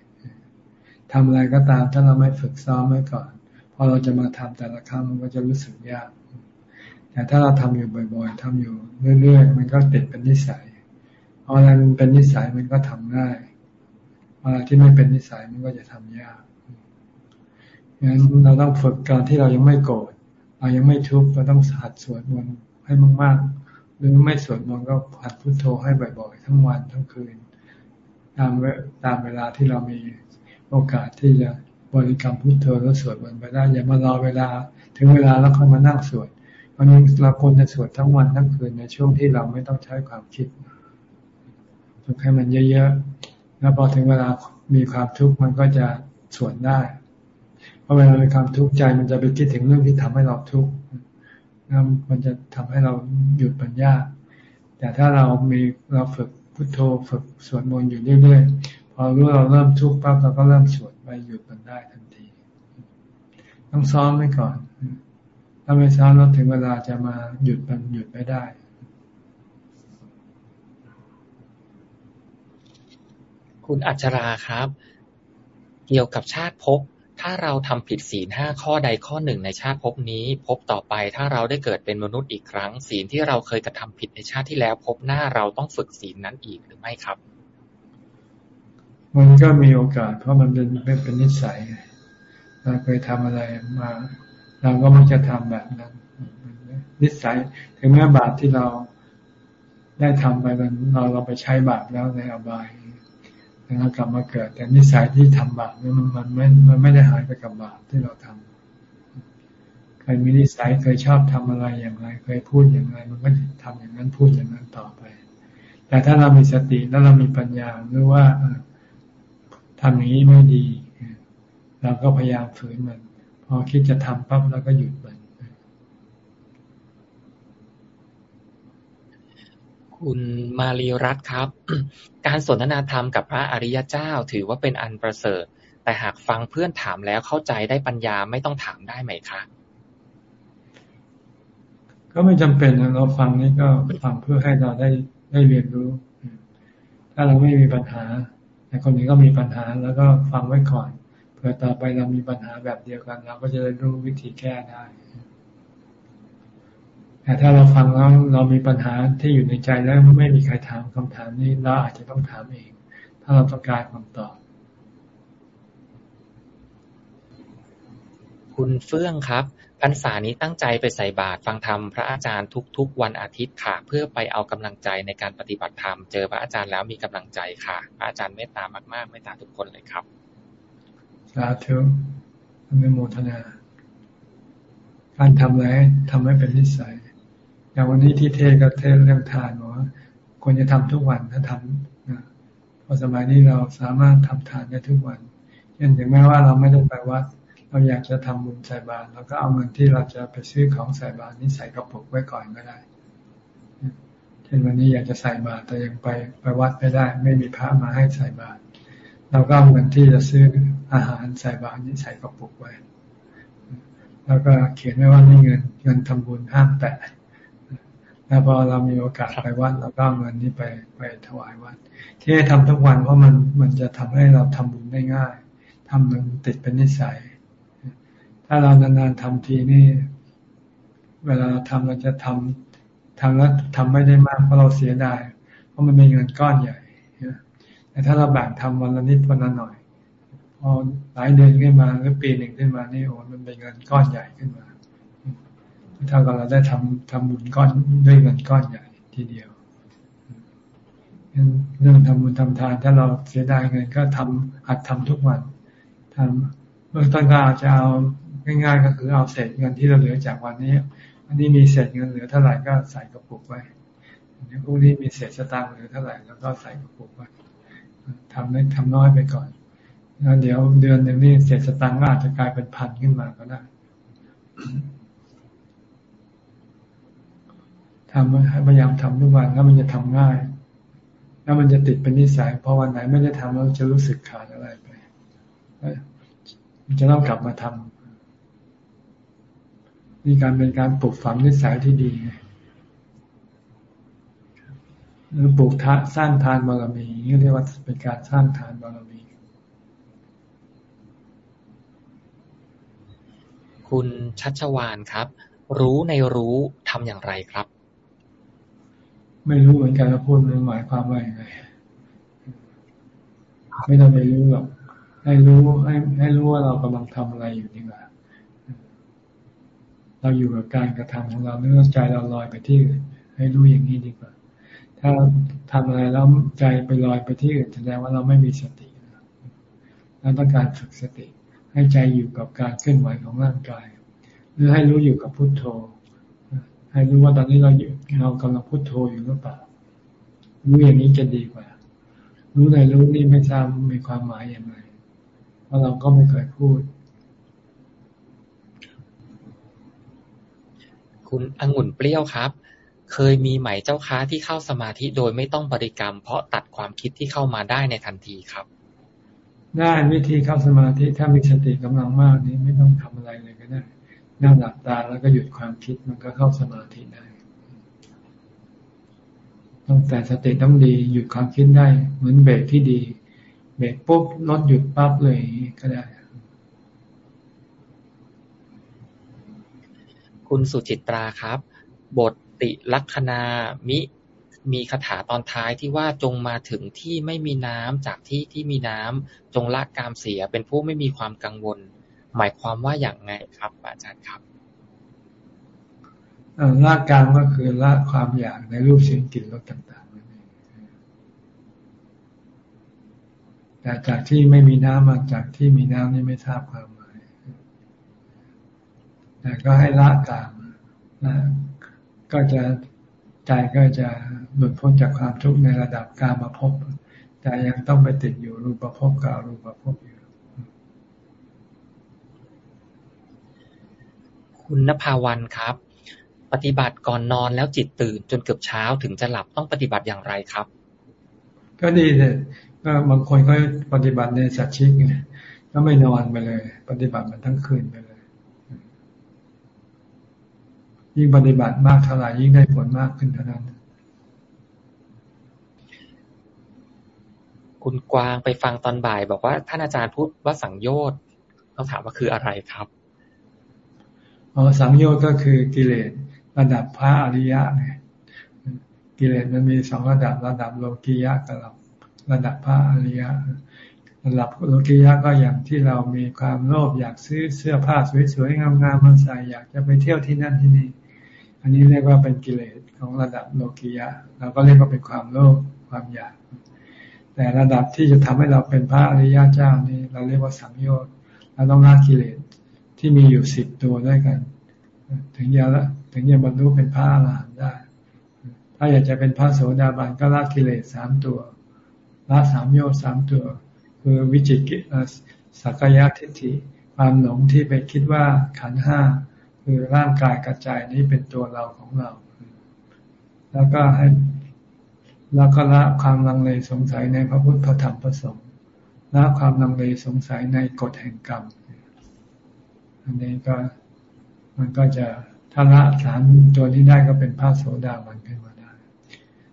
ทำอะไรก็ตามถ้าเราไม่ฝึกซ้อมไว้ก่อน พอเราจะมาทำแต่ละครั้งมันก็จะรู้สึกยาก แต่ถ้าเราทำอยู่บ่อย ๆทำอยู่เรื่อยๆ มันก็ติดเป็นนิสัยพออะไรมันเป็นนิสัยมันก็ทำง่าย อะไรที่ไม่เป็นนิสัยมันก็จะทำยากงั้นเราต้องฝึกการที่เรายังไม่โกรธเรายังไม่ทุกข์เราต้องหัดสวดมนต์ให้มากๆ หรือไม่สวดมนต์ก็หัดพุโทโธให้บ่อยๆ ทั้งวันทั้งคืน ตามตามเวลาที่เรามีโอกาสที่จะบริกรรมพุทโธแล้วสวดมนต์ไปได้ อย่ามารอเวลา ถึงเวลาแล้วค่อยมานั่งสวดวันนี้เราควรจะสวดทั้งวันทั้งคืนในช่วงที่เราไม่ต้องใช้ความคิดฝึกให้มันเยอะๆ แล้วพอถึงเวลามีความทุกข์มันก็จะสวดได้ เพราะเวลามีความทุกข์ใจมันจะไปคิดถึงเรื่องที่ทำให้เราทุกข์แล้วมันจะทำให้เราหยุดปัญญา แต่ถ้าเรามีเราฝึกพุทโธฝึกสวดมนต์อยู่เรื่อยๆ พอรู้เราเริ่มทุกข์ปั๊บเราก็เริ่มสวดไปหยุดมันได้ทันที ต้องซ้อมไว้ก่อน ถ้าไม่ซ้อมแล้วถึงเวลาจะมาหยุดมันหยุดไม่ได้ คุณอัจราครับ เกี่ยวกับชาติภพถ้าเราทำผิดศีลห้าข้อใดข้อหนึ่งในชาติภพนี้พบต่อไปถ้าเราได้เกิดเป็นมนุษย์อีกครั้ง ศีลที่เราเคยกระทำผิดในชาติที่แล้วพบหน้าเราต้องฝึกศีลนั้นอีกหรือไม่ครับ มันก็มีโอกาส เพราะมันเป็นเป็นนิสัยเราเคยทำอะไรมา เราก็มักจะทำแบบนั้น นิสัย ถึงแม้บาปที่เราได้ทำไปมันเราเราไปใช้บาปแล้วในอบายแล้ เรากลับมาเกิด แต่นิสัยที่ทำบาปนี่มันมันไม่มันไม่ได้หายไปกับบาปที่เราทำเคยมีนิสัยเคยชอบทำอะไรอย่างไรเคยพูดอย่างไร มันก็ทำอย่างนั้นพูดอย่างนั้นต่อไป แต่ถ้าเรามีสติแล้วเรามีปัญญาหรือว่าทำอย่างนี้ไม่ดี เราก็พยายามฝืนมัน พอคิดจะทำปั๊บเราก็หยุดมัน คุณมารีรัตครับ การสนทนาธรรมกับพระอริยเจ้าถือว่าเป็นอันประเสริฐ แต่หากฟังเพื่อนถามแล้วเข้าใจได้ปัญญาไม่ต้องถามได้ไหมคะ ก็ไม่จำเป็นเราฟังนี่ก็ฟังเพื่อให้เราได้ได้เรียนรู้ ถ้าเราไม่มีปัญหาแต่คนนี้ก็มีปัญหาแล้วก็ฟังไว้ก่อนเผื่อต่อไปเรามีปัญหาแบบเดียวกันเราก็จะได้รู้วิธีแก้ได้ แต่ถ้าเราฟังแล้วเรามีปัญหาที่อยู่ในใจแล้วไม่มีใครถามคำถามนี้เราอาจจะต้องถามเอง ถ้าเราต้องการคำตอบ คุณเฟื่องครับพรรษานี้ตั้งใจไปใส่บาตรฟังธรรมพระอาจารย์ทุก ๆ วันอาทิตย์ค่ะ เพื่อไปเอากำลังใจในการปฏิบัติธรรมเจอพระอาจารย์แล้วมีกำลังใจค่ะ พระอาจารย์เมตตามากๆเมตตาทุกคนเลยครับสาธุอนุโมทนา การทำอะไรทำให้เป็นนิสัย อย่างวันนี้ที่เทศก็เทศเรื่องทานบอว่าควรจะทำทุกวันถ้าทำนะพอสมัยนี้เราสามารถทำทานได้ทุกวันเช่นถึงแม้ว่าเราไม่ได้ไปวัด เราอยากจะทำบุญใส่บาตรเราก็เอาเงินที่เราจะไปซื้อของใส่บาตรนี้ใส่กระปุกไว้ก่อนก็ได้เช่นวันนี้อยากจะใส่บาตรแต่ยังไปไปวัดไม่ได้ ไม่มีพระมาให้ใส่บาตรเราก็เอาเงินที่จะซื้ออาหารใส่บาตรนี้ใส่กระปุกไว้ แล้วก็เขียนไว้ว่านี่เงินเงินทำบุญห้ามแตะ แล้วพอเรามีโอกาสไปวัดเราก็เอาเงินนี้ไปไปถวายวัด ที่ให้ทำทุกวันเพราะมันมันจะทำให้เราทำบุญได้ง่ายทำมันติดเป็นนิสัย ถ้าเรานานๆทำทีนี่ เวลาเราทำเราจะทำทำแล้วทำไม่ได้มากเพราะเราเสียดาย เพราะมันมีเงินก้อนใหญ่แต่ถ้าเราแบ่งทำวันละนิดวันละหน่อยพอหลายเดือนขึ้นมาหรือปีหนึ่งขึ้นมานี่โอ้มันเป็นเงินก้อนใหญ่ขึ้นมา เท่ากับเราได้ทำทำบุญก้อนด้วยเงินก้อนใหญ่ทีเดียวเรื่องทำบุญทำทาน ถ้าเราเสียดายเงินก็ทำหัดทำทุกวันทำเมื่อต้นก็อาจจะเอาง่ายๆ ก็คือเอาเศษเงินที่เราเหลือจากวันนี้ อันนี้มีเศษเงินเหลือเท่าไหร่ก็ใส่กระปุกไว้เดี๋ยวพวกนี้มีเศษสตางค์เหลือเท่าไหร่แล้วก็ใส่กระปุกไว้ทำเล็กทำน้อยไปก่อนแล้วเดี๋ยวเดือนหนึ่งนี่เศษสตางค์ก็อาจจะกลายเป็นพันขึ้นมาก็ได้ ทำพยายามทำทุกวันแล้วมันจะทำง่าย แล้วมันจะติดเป็นนิสัย พอวันไหนไม่ได้ทำแล้วจะรู้สึกขาดอะไรไปมันจะต้องกลับมาทำนี่การเป็นการปลูกฝังนิสัยที่ดีหรือปลูกทะสร้างทานบารมีนี่เรียกว่าเป็นการสร้างทานบารมี คุณชัชวานครับ รู้ในรู้ทำอย่างไรครับ ไม่รู้เหมือนกันว่าพูดมันหมายความว่าอย่างไรไม่ต้องไปรู้หรอกให้รู้ให้ให้รู้ว่าเรากำลังทำอะไรอยู่ดีกว่าเราอยู่กับการกระทำของเราเนื้อใจเราลอยไปที่อื่นให้รู้อย่างนี้ดีกว่า ถ้าทำอะไรแล้วใจไปลอยไปที่อื่นแสดงว่าเราไม่มีสติเราต้องการฝึกสติ ให้ใจอยู่กับการเคลื่อนไหวของร่างกาย หรือให้รู้อยู่กับพุทโธ ให้รู้ว่าตอนนี้เราอยู่เรากำลังพุทโธอยู่หรือเปล่า รู้อย่างนี้จะดีกว่า รู้ในรู้นี่ไม่ทราบมีความหมายอย่างไรเพราะเราก็ไม่เคยพูด คุณองุ่นเปรี้ยวครับ เคยมีไหมเจ้าค้าที่เข้าสมาธิโดยไม่ต้องบริกรรม เพราะตัดความคิดที่เข้ามาได้ในทันทีครับได้วิธีเข้าสมาธิถ้ามีสติกำลังมากนี้ไม่ต้องทำอะไรเลยก็ได้ นั่งหลับตาแล้วก็หยุดความคิดมันก็เข้าสมาธิได้ต้องแต่สติต้องดีหยุดความคิดได้ เหมือนเบรกที่ดี เบรกปุ๊บรถหยุดปั๊บเลยก็ได้ คุณสุจิตราครับ บทติลักษณามิมีคาถาตอนท้ายที่ว่าจงมาถึงที่ไม่มีน้ำจากที่ที่มีน้ำจงละกามเสียเป็นผู้ไม่มีความกังวล หมายความว่าอย่างไงครับ อาจารย์ครับละกามก็คือละความอยากในรูปเสียงกลิ่นรสต่างๆนั่นเองแต่จากที่ไม่มีน้ำมาจากที่มีน้ำนี่ไม่ทราบความหมายแต่ก็ให้ละกามนะก็จะใจก็จะหลุดพ้นจากความทุกข์ในระดับกามาพบแต่ยังต้องไปติดอยู่รูปภพกับรูปภพอยู่ คุณนภาวันครับ ปฏิบัติก่อนนอนแล้วจิตตื่น จนเกือบเช้าถึงจะหลับต้องปฏิบัติอย่างไรครับ ก็ดีเลยก็บางคนก็ปฏิบัติในสัจชิกไงก็ไม่นอนไปเลย ปฏิบัติมันทั้งคืนไปเลย ยิ่งปฏิบัติมากเท่าไหร่ยิ่งได้ผลมากขึ้นเท่านั้นคุณกวางไปฟังตอนบ่าย บอกว่าท่านอาจารย์พูดว่าสังโยชน์เขาถามว่าคืออะไรครับ อ๋อสังโยชน์ก็คือกิเลสระดับพระอริยะไงกิเลสมันมีสองระดับระดับโลกียะกับระดับพระอริยะระดับโลกียะก็อย่างที่เรามีความโลภอยากซื้อเสื้อผ้าสวยๆงามๆมาใส่อยากจะไปเที่ยวที่นั่นที่นี่ อันนี้เรียกว่าเป็นกิเลสของระดับโลกียะเราก็เรียกว่าเป็นความโลภความอยาก แต่ระดับที่จะทำให้เราเป็นพระอริยะเจ้านี่เราเรียกว่าสังโยชน์เราต้องละกิเลส ที่มีอยู่สิบตัวด้วยกัน ถึงจะละถึงจะบรรลุเป็นพระอรหันต์ได้ ถ้าอยากจะเป็นพระโสดาบันก็ละกิเลสสามตัวละสามโยสามตัว คือวิจิกิสักยะทิฏฐิความหลงที่ไปคิดว่าขันห้าคือร่างกายกระจายนี้เป็นตัวเราของเรา แล้วก็ให้แล้วก็ละความลังเลสงสัยในพระพุทธพระธรรมพระสงฆ์ละความลังเลสงสัยในกฎแห่งกรรม อันนี้ก็มันก็จะถ้าละสามตัวนี้ได้ก็เป็นพระโสดาบันขึ้นมาได้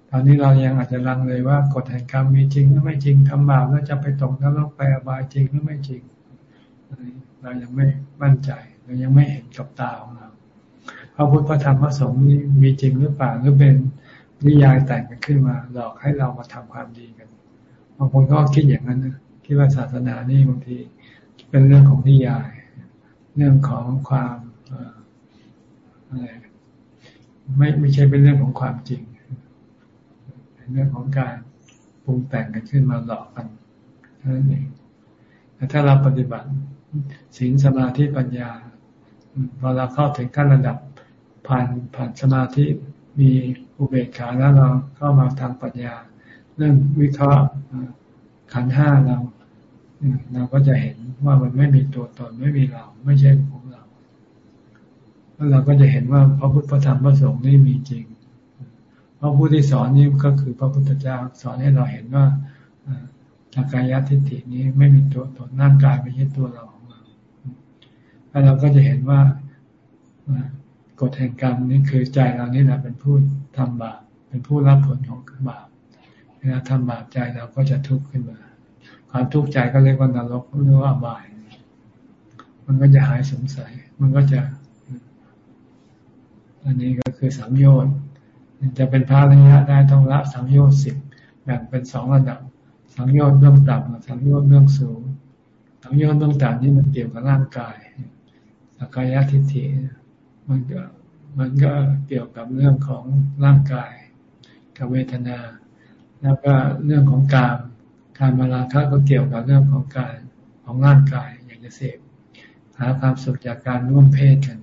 ตอนนี้เรายังอาจจะลังเลยว่ากฎแห่งกรรมมีจริงหรือไม่จริงทำบาปแล้วจะไปตกนรกไปอบายจริงหรือไม่จริง เรายังไม่มั่นใจ เรายังไม่เห็นกับตาของเราพระพุทธพระธรรมพระสงฆ์นี่มีจริงหรือเปล่าหรือเป็นนิยายแต่งกันขึ้นมาหลอกให้เรามาทำความดีกันบางคนก็คิดอย่างนั้นนะคิดว่าศาสนานี่บางทีเป็นเรื่องของนิยาย เรื่องของความอะไรไม่ไม่ใช่เป็นเรื่องของความจริงเป็นเรื่องของการปรุงแต่งกันขึ้นมาหลอกกันนั่นเองแต่ถ้าเราปฏิบัติศีลสมาธิปัญญาพอเราเข้าถึงขั้นระดับผ่านผ่านสมาธิมีอุเบกขาแล้วเราเข้ามาทางปัญญา เรื่องวิเคราะห์ขันห้าเรา เราก็จะเห็นว่ามันไม่มีตัวตนไม่มีเรา ไม่ใช่ของเรา แล้วเราก็จะเห็นว่าพระพุทธพระธรรมพระสงฆ์นี่มีจริงพระผู้ที่สอนนี่ก็คือพระพุทธเจ้าสอนให้เราเห็นว่าอาการยทิฏฐินี้ไม่มีตัวตนร่างกายไม่ใช่ตัวเราของเราแล้วเราก็จะเห็นว่ากฎแห่งกรรมนี่คือใจเรานี่แหละเป็นผู้ทำบาปเป็นผู้รับผลของบาปเวลาทำบาปใจเราก็จะทุกข์ขึ้นมา ความทุกข์ใจก็เรียกว่านรกหรือว่าอบาย มันก็จะหายสงสัย มันก็จะ อันนี้ก็คือสังโยชน์จะเป็นพระระยะได้ต้องละสังโยชน์สิบแบ่งเป็นสองระดับ สังโยชน์เรื่องต่ำกับสังโยชน์เรื่องสูง สังโยชน์เรื่องต่ำนี่มันเกี่ยวกับร่างกายสักกายทิฏฐิมันก็มันก็เกี่ยวกับเรื่องของร่างกาย กับเวทนา แล้วก็เรื่องของการ การมาราคะก็เกี่ยวกับเรื่องของการของร่างกายอยากจะเสพหาความสุขจากการร่วมเพศกัน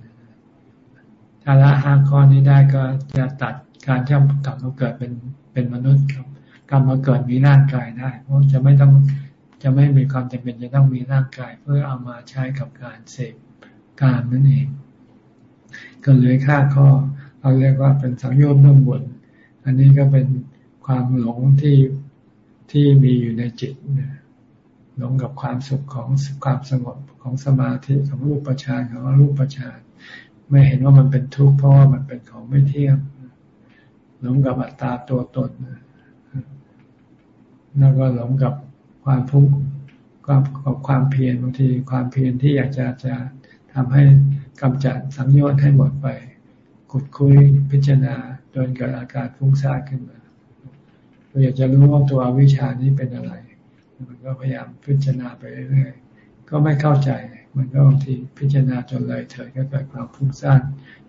ถ้าละห้าข้อนี้ได้ก็จะตัดการที่กลับมาเกิดเป็นเป็นมนุษย์ครับกลับมาเกิดมีร่างกายได้ เพราะจะไม่ต้องจะไม่มีความจำเป็นจะต้องมีร่างกาย เพื่อเอามาใช้กับการเสพการนั่นเอง ก็เลยค่าข้อเราเรียกว่าเป็นสังโยชน์เรื่องบนอันนี้ก็เป็นความหลงที่ ที่มีอยู่ในจิตหลงกับความสุขของความสงบของสมาธิของรูปปัจานของรูปปัจานไม่เห็นว่ามันเป็นทุกข์เพราะว่ามันเป็นของไม่เที่ยงหลงกับอัตตาตัวตนแล้วก็หลงกับความทุกข์กับกับความเพียรบางทีความเพียรที่อยากจะจะทำให้กำจัดสังโยชน์ให้หมดไปขุดคุยพิจารณาจนเกิดอาการฟุ้งซ่านขึ้นมา เราอยากจะรู้ว่าตัววิชานี้เป็นอะไร มันก็พยายามพิจารณาไปเรื่อยๆ ก็ไม่เข้าใจ มันก็บางทีพิจารณาจนเลยเถิดก็เกิดความฟุ้งซ่าน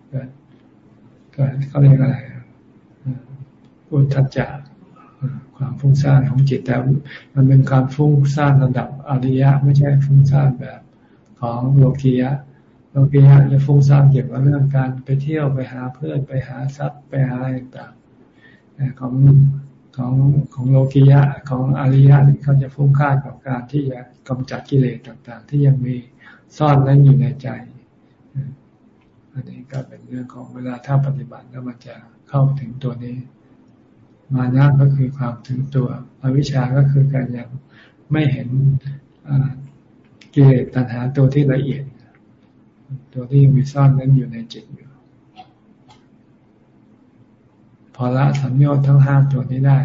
เกิดเกิดเขาเรียกอะไรอุทธัจจะความฟุ้งซ่านของจิตแต่มันเป็นความฟุ้งซ่านระดับอริยะ ไม่ใช่ฟุ้งซ่านแบบของโลกียะโลกียะจะฟุ้งซ่านเกี่ยวกับเรื่องการไปเที่ยวไปหาเพื่อนไปหาทรัพย์ไปหาอะไรต่างๆของ ของของโลกียะของอริยะนี่เขาจะฟุ้งซ่ากับการที่จะกำจัดกิเลสต่างๆ ที่ยังมีซ่อนนั้นอยู่ในใจ อันนี้ก็เป็นเรื่องของเวลาถ้าปฏิบัติแล้วมันจะเข้าถึงตัวนี้ มานะก็คือความถึงตัว อวิชชาก็คือการยังไม่เห็นกิเลสตัณหาตัวที่ละเอียด ตัวที่มีซ่อนนั้นอยู่ในจิตอยู่ พ อละสัญญาทั้งห้าตัวนี้ได้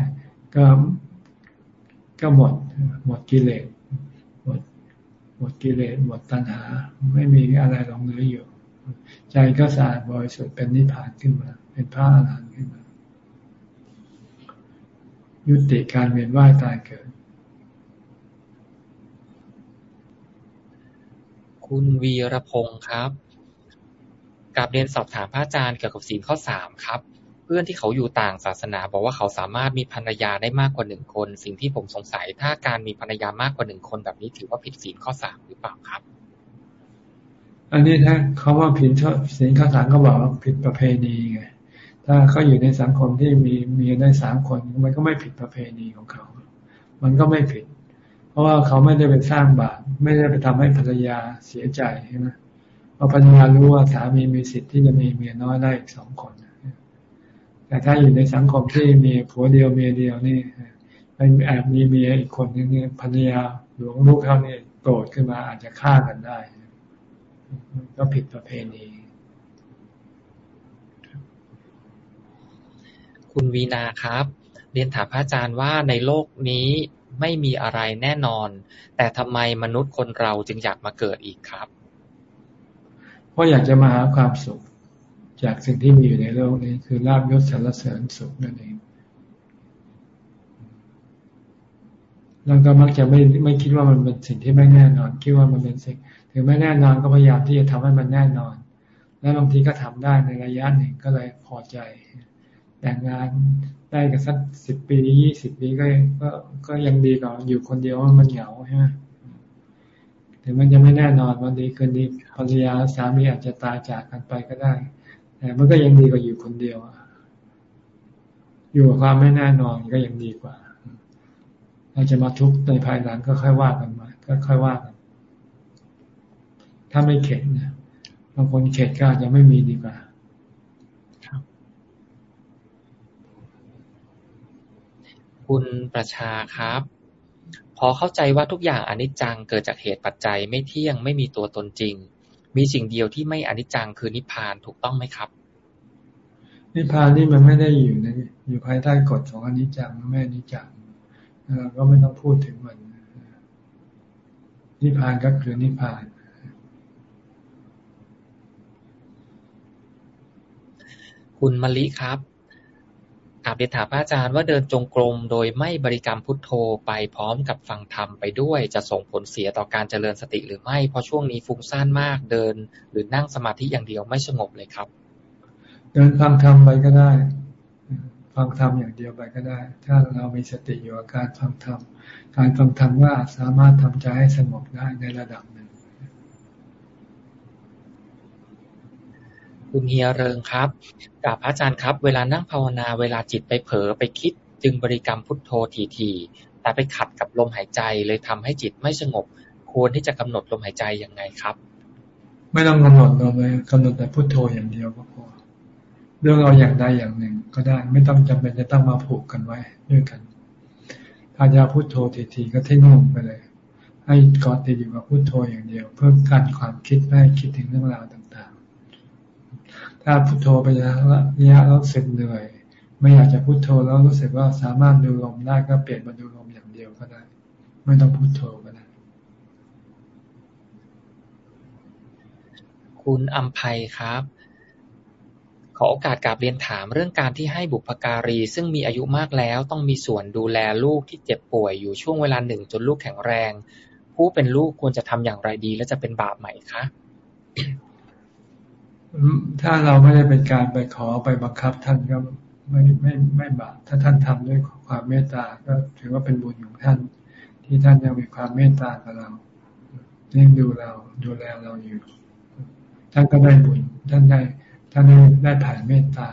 ก็ก็หมดหมดกิเลสหมดหมดกิเลสหมดตัณหา ไม่มีอะไรหลงเหลืออยู่ ใจก็สะอาดบริสุทธิ์เป็นนิพพานขึ้นมา เป็นพระอรหันต์ขึ้นมา ยุติการเวียนว่ายตายเกิด คุณวีรพงศ์ครับกลับเรียนสอบถามพระอาจารย์เกี่ยวกับศีลข้อสามครับ เพื่อนที่เขาอยู่ต่างศาสนาบอกว่าเขาสามารถมีภรรยาได้มากกว่าหนึ่งคน สิ่งที่ผมสงสัย ถ้าการมีภรรยามากกว่าหนึ่งคนแบบนี้ถือว่าผิดศีลข้อสามหรือเปล่าครับ อันนี้ถ้าเขาว่าผิดศีลข้อสามก็บอกว่าผิดประเพณีไงถ้าเขาอยู่ในสังคมที่มีมีได้สามคนมันก็ไม่ผิดประเพณีของเขา มันก็ไม่ผิด เพราะว่าเขาไม่ได้ไปสร้างบาปไม่ได้ไปทำให้ภรรยาเสียใจใช่ไหมพอภรรยารู้ว่าสามีมีสิทธิ์ที่จะมีเมียน้อยได้อีกสองคน แต่ถ้าอยู่ในสังคมที่มีผัวเดียวเมียเดียวนี่ไปแอบมีเมียอีกคนนึงนี่ภรรยาหลวงลูกเขาเนี่ยโกรธขึ้นมาอาจจะฆ่ากันได้ ก็ผิดประเพณี คุณวีนาครับ เรียนถามพระอาจารย์ว่าในโลกนี้ไม่มีอะไรแน่นอน แต่ทำไมมนุษย์คนเราจึงอยากมาเกิดอีกครับ เพราะอยากจะมาหาความสุข จากสิ่งที่มีอยู่ในโลกนี้ คือลาบยศสรรเสริญสุขนั่นเองแล้วก็มักจะไม่ไม่คิดว่ามันเป็นสิ่งที่ไม่แน่นอน คิดว่ามันเป็นสิ่งถึงไม่แน่นอนก็พยายามที่จะทำให้มันแน่นอน และบางทีก็ทำได้ในระยะหนึ่งก็เลยพอใจ แต่งงานได้กันสักสิบปียี่สิบปีก็ก็ก็ยังดีกว่าอยู่คนเดียวว่ามันเหงาใช่ไหมถึงมันจะไม่แน่นอนวันดีคืนดีภรรยาสามีอาจจะตายจากกันไปก็ได้ แต่มันก็ยังดีกว่าอยู่คนเดียวอยู่กับความไม่แน่นอนก็ยังดีกว่า เราจะมาทุกข์ในภายหลังก็ค่อยว่ากันมาก็ค่อยว่ากันถ้าไม่เข็ดนะบางคนเข็ดก็อาจจะไม่มีดีกว่าคุณประชาครับ พอเข้าใจว่าทุกอย่างอนิจจังเกิดจากเหตุปัจจัยไม่เที่ยงไม่มีตัวตนจริง มีสิ่งเดียวที่ไม่อนิจจังคือนิพพานถูกต้องไหมครับ นิพพานนี่มันไม่ได้อยู่ในอยู่ภายใต้กฎของอนิจจังไม่อนิจจังเราก็ไม่ต้องพูดถึงมัน นิพพานก็คือนิพพานคุณมลิครับาบเรียนถามพระอาจารย์ว่าเดินจงกรมโดยไม่บริกรรมพุทโธไปพร้อมกับฟังธรรมไปด้วย จะส่งผลเสียต่อการเจริญสติหรือไม่ เพราะช่วงนี้ฟุ้งซ่านมากเดิน หรือนั่งสมาธิอย่างเดียวไม่สงบเลยครับ เดินฟังธรรมไปก็ได้ ฟังธรรมอย่างเดียวไปก็ได้ ถ้าเรามีสติอยู่กับการฟังธรรมการฟังธรรมว่าสามารถทำใจให้สงบได้ในระดับหนึ่ง คุณเฮียเริงครับกับพระอาจารย์ครับ เวลานั่งภาวนาเวลาจิตไปเผลอไปคิด จึงบริกรรมพุทโธทีๆแต่ไปขัดกับลมหายใจเลยทำให้จิตไม่สงบ ควรที่จะกำหนดลมหายใจยังไงครับ ไม่ต้องกำหนดลมเลยกำหนดแต่พุทโธอย่างเดียวก็พอเรื่องเราอย่างใดอย่างหนึ่งก็ได้ ไม่ต้องจำเป็นจะต้องมาผูกกันไว้ด้วยกันถ้าจะพุทโธทีๆก็ทิ้งลงไปเลย ให้กอดติดอยู่กับพุทโธอย่างเดียว เพื่อการความคิดไม่ให้คิดถึงเรื่องราวต่างๆ ถ้าพุโทโธไปแล้วระยะแล้วเสร็จเหนื่อย ไม่อยากจะพุโทโธแล้วรู้สึกว่าสามารถดูลมได้ก็เปลี่ยนมาดูลมอย่างเดียวก็ได้ ไม่ต้องพุโทโธก็ได้ คุณอัมภัยครับ ขอโอกาสกราบเรียนถามเรื่องการที่ให้บุพการี ซึ่งมีอายุมากแล้วต้องมีส่วนดูแลลูกที่เจ็บป่วยอยู่ช่วงเวลาหนึ่งจนลูกแข็งแรง ผู้เป็นลูกควรจะทำอย่างไรดี และจะเป็นบาปไหมคะ ถ้าเราไม่ได้เป็นการไปขอไปบังคับท่านก็ไม่ไม่ไม่บาปถ้าท่านทำด้วยความเมตตาก็ถือว่าเป็นบุญของท่าน ที่ท่านยังมีความเมตตากับเราเลี้ยงดูเราดูแลเราอยู่ ท่านก็ได้บุญท่านได้ท่านได้แผ่เมตตา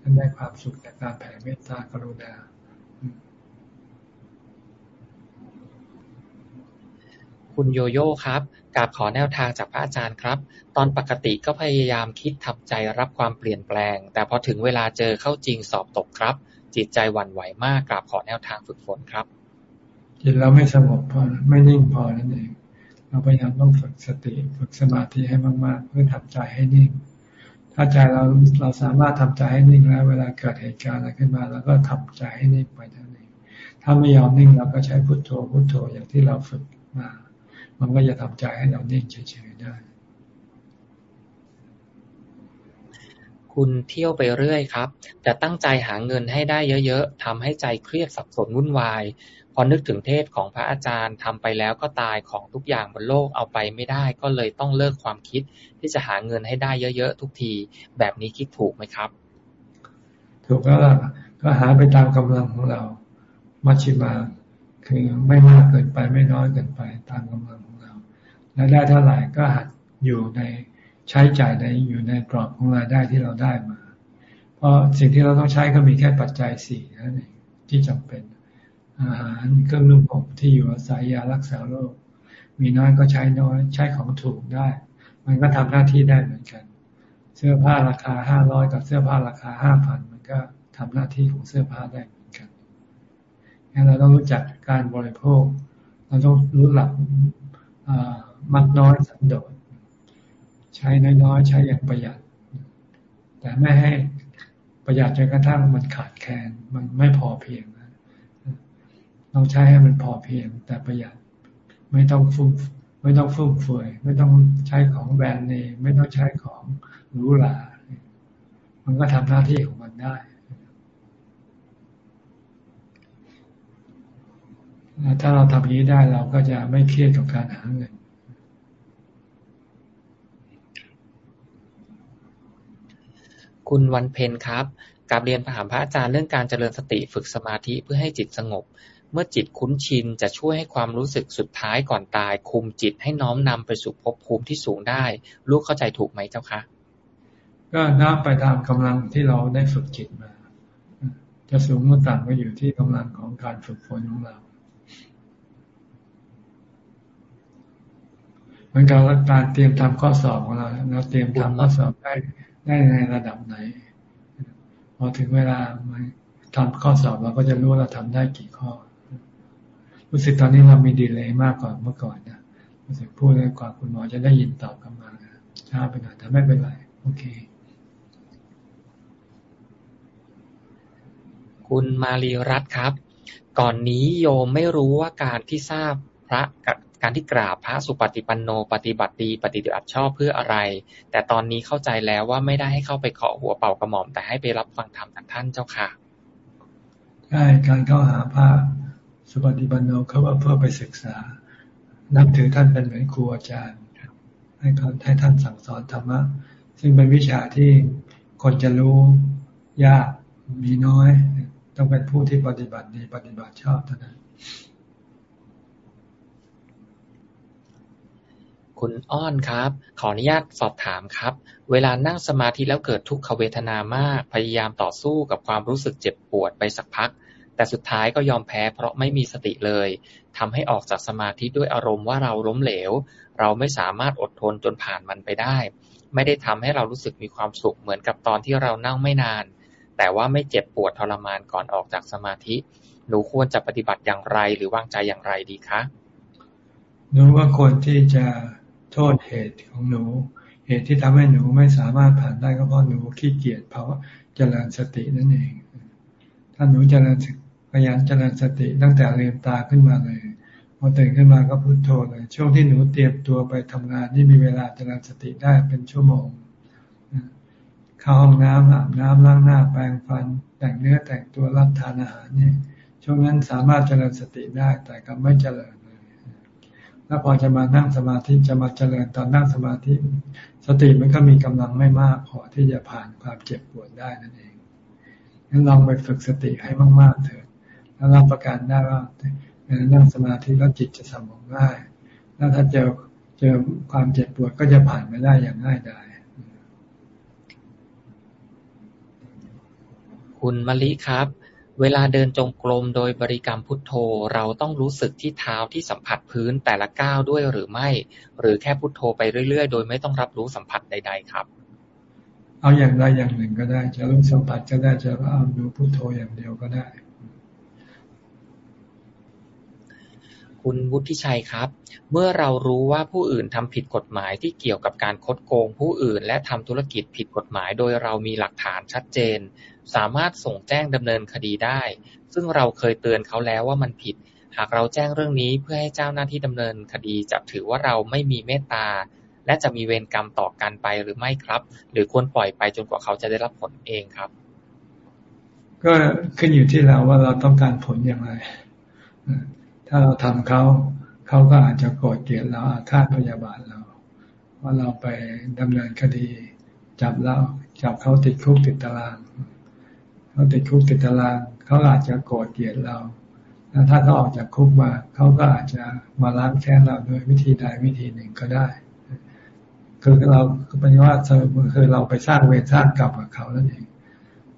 ท่านได้ความสุขจากการแผ่เมตตากรุณาคุณโยโย่ครับ ราบขอแนวทางจากพระอาจารย์ครับ ตอนปกติก็พยายามคิดทำใจรับความเปลี่ยนแปลง แต่พอถึงเวลาเจอเข้าจริงสอบตกครับ จิตใจหวั่นไหวมากกราบขอแนวทางฝึกฝนครับ จิตเราไม่สงบพอไม่นิ่งพอนั่นเองเราพยายามต้องฝึกสติฝึกสมาธิให้มาก ๆ เพื่อทำใจให้นิ่ง ถ้าใจเราเราสามารถทำใจให้นิ่งแล้ว เวลาเกิดเหตุการณ์อะไรขึ้นมาเราก็ทำใจให้นิ่งไปนั่นเองถ้าไม่ยอมนิ่งเราก็ใช้พุทโธพุทโธอย่างที่เราฝึกมา มันก็จะทำใจให้เรานิ่งเฉยๆได้ คุณเที่ยวไปเรื่อยครับจะตั้งใจหาเงินให้ได้เยอะๆทำให้ใจเครียดสับสนวุ่นวาย พอนึกถึงเทศของพระอาจารย์ทำไปแล้วก็ตายของทุกอย่างบนโลกเอาไปไม่ได้ ก็เลยต้องเลิกความคิดที่จะหาเงินให้ได้เยอะๆทุกที แบบนี้คิดถูกไหมครับ ถูกแล้วล่ะก็หาไปตามกำลังของเรา มัชชิมา คือไม่มากเกินไปไม่น้อยเกินไปตามกำลังของเราและได้เท่าไหร่ก็หัดอยู่ในใช้จ่ายในอยู่ในกรอบของรายได้ที่เราได้มา เพราะสิ่งที่เราต้องใช้ก็มีแค่ปัจจัยสี่นั่นเองที่จำเป็น อาหารเครื่องนุ่งห่มที่อยู่อาศัยยารักษาโรค มีน้อยก็ใช้น้อยใช้ของถูกได้ มันก็ทำหน้าที่ได้เหมือนกัน เสื้อผ้าราคาห้าร้อยกับเสื้อผ้าราคาห้าพันมันก็ทำหน้าที่ของเสื้อผ้าได้เหมือนกันงั้นเราต้องรู้จักการบริโภค เราต้องรู้หลัก มักน้อยสันโดษ ใช้น้อยๆ ใช้อย่างประหยัด แต่ไม่ให้ประหยัดจนกระทั่งมันขาดแคลนมันไม่พอเพียงต้องใช้ให้มันพอเพียง แต่ประหยัดไม่ต้องฟุ่มไม่ต้องฟุ่มเฟือยไม่ต้องใช้ของแบรนด์เนมไม่ต้องใช้ของหรูหรามันก็ทำหน้าที่ของมันได้ถ้าเราทำนี้ได้เราก็จะไม่เครียดกับการหาเงิน คุณวันเพ็ญครับกับเรียนถามพระอาจารย์เรื่องการเจริญสติฝึกสมาธิเพื่อให้จิตสงบ เมื่อจิตคุ้นชินจะช่วยให้ความรู้สึกสุดท้ายก่อนตาย คุมจิตให้น้อมนำไปสู่ภพภูมิที่สูงได้ ลูกเข้าใจถูกไหมเจ้าคะก็นับไปตามกำลังที่เราได้ฝึกจิตมา จะสูงหรือต่ำก็อยู่ที่กำลังของการฝึกฝนของเราเหมือนกับการเตรียมทำข้อสอบของเราเราเตรียมทำข้อสอบได้ ได้ในระดับไหน พอถึงเวลาทำข้อสอบเราก็จะรู้ว่าเราทำได้กี่ข้อ รู้สึกตอนนี้เรามีดีเลยมากกว่าเมื่อก่อนนะรู้สึกพูดได้กว่าคุณหมอจะได้ยินตอบกลับมาช้าไปหน่อยแต่ไม่เป็นไร โอเค คุณมารีรัตครับ ก่อนนี้โยมไม่รู้ว่าการที่ทราบพระกับ การที่กราบพระสุปฏิปันโน ปฏิบัติดี ปฏิบัติชอบเพื่ออะไร แต่ตอนนี้เข้าใจแล้วว่าไม่ได้ให้เข้าไปเคาะหัวเป่ากระหม่อม แต่ให้ไปรับฟังธรรมจากท่านเจ้าค่ะ ใช่ การเข้าหาพระสุปฏิบันโนเขาว่าเพื่อไปศึกษา นับถือท่านเป็นเหมือนครูอาจารย์ ให้ท่านให้ท่านสั่งสอนธรรมะ ซึ่งเป็นวิชาที่คนจะรู้ยากมีน้อย ต้องเป็นผู้ที่ปฏิบัติดีปฏิบัติชอบเท่านั้น คุณอ้อนครับ ขออนุญาตสอบถามครับ เวลานั่งสมาธิแล้วเกิดทุกขเวทนามาก พยายามต่อสู้กับความรู้สึกเจ็บปวดไปสักพัก แต่สุดท้ายก็ยอมแพ้เพราะไม่มีสติเลยทำให้ออกจากสมาธิด้วยอารมณ์ว่าเราล้มเหลว เราไม่สามารถอดทนจนผ่านมันไปได้ ไม่ได้ทำให้เรารู้สึกมีความสุขเหมือนกับตอนที่เรานั่งไม่นาน แต่ว่าไม่เจ็บปวดทรมานก่อนออกจากสมาธิ หนูควรจะปฏิบัติอย่างไรหรือวางใจอย่างไรดีคะหนูว่าควรที่จะ ทษเหตุของหนู เหตุที่ทำให้หนูไม่สามารถผ่านได้ก็เพราะหนูขี้เกียจเพราะเจริญสตินั่นเอง ถ้าหนูเจริญพยายามเจริญสติตั้งแต่เรียนตาขึ้นมาเลยพอตื่นขึ้นมาก็พุโทโธเลยช่วงที่หนูเตรียมตัวไปทำงานนี่มีเวลาเจริญสติได้เป็นชั่วโมงเข้าห้องน้ำอาบน้ำล้างหน้าแปรงฟัน แต่งเนื้อแต่งตัวรับทานอาหารนี่ช่วงนั้นสามารถเจริญสติได้แต่ก็ไม่เจริญ แล้วพอจะมานั่งสมาธิจะมาเจริญตอนนั่งสมาธิ สติมันก็มีกำลังไม่มากพอที่จะผ่านความเจ็บปวดได้นั่นเองงั้นลองไปฝึกสติให้มากๆเถิดแล้วรับประกันได้ว่านั่งสมาธิแล้วจิตจะสงบง่าย แล้วถ้าเจอเจอความเจ็บปวดก็จะผ่านไปได้อย่างง่ายดายคุณมะลิครับ เวลาเดินจงกรมโดยบริกรรมพุทโธ เราต้องรู้สึกที่เท้าที่สัมผัสพื้นแต่ละก้าวด้วยหรือไม่ หรือแค่พุทโธไปเรื่อย ๆ โดยไม่ต้องรับรู้สัมผัสใด ๆ ครับ เอาอย่างใดอย่างหนึ่งก็ได้ จะรู้สัมผัสก็ได้จะเอาดูพุทโธอย่างเดียวก็ได้ คุณวุฒิชัยครับ เมื่อเรารู้ว่าผู้อื่นทำผิดกฎหมายที่เกี่ยวกับการคดโกงผู้อื่น และทำธุรกิจผิดกฎหมาย โดยเรามีหลักฐานชัดเจน สามารถส่งแจ้งดำเนินคดีได้ ซึ่งเราเคยเตือนเขาแล้วว่ามันผิด หากเราแจ้งเรื่องนี้เพื่อให้เจ้าหน้าที่ดำเนินคดีจะถือว่าเราไม่มีเมตตา และจะมีเวรกรรมต่อกันไปหรือไม่ครับ หรือควรปล่อยไปจนกว่าเขาจะได้รับผลเองครับ ก็ขึ้นอยู่ที่เราว่าเราต้องการผลอย่างไร ถ้าเราทำเขาเขาก็อาจจะโกรธเกลียดเราอาฆาตพยาบาทเราว่าเราไปดำเนินคดี จับเราจับเขาติดคุกติดตาราง เขาติดคุกติดตารางเขาอาจจะโกรธเกลียดเราแล้วถ้าเขาออกจากคุกมาเขาก็อาจจะมาล้างแค้นเราโดยวิธีใดวิธีหนึ่งก็ได้ คือเราเป็นว่าคือเราไปสร้างเวรสร้างกรรมกับเขานั่นเอง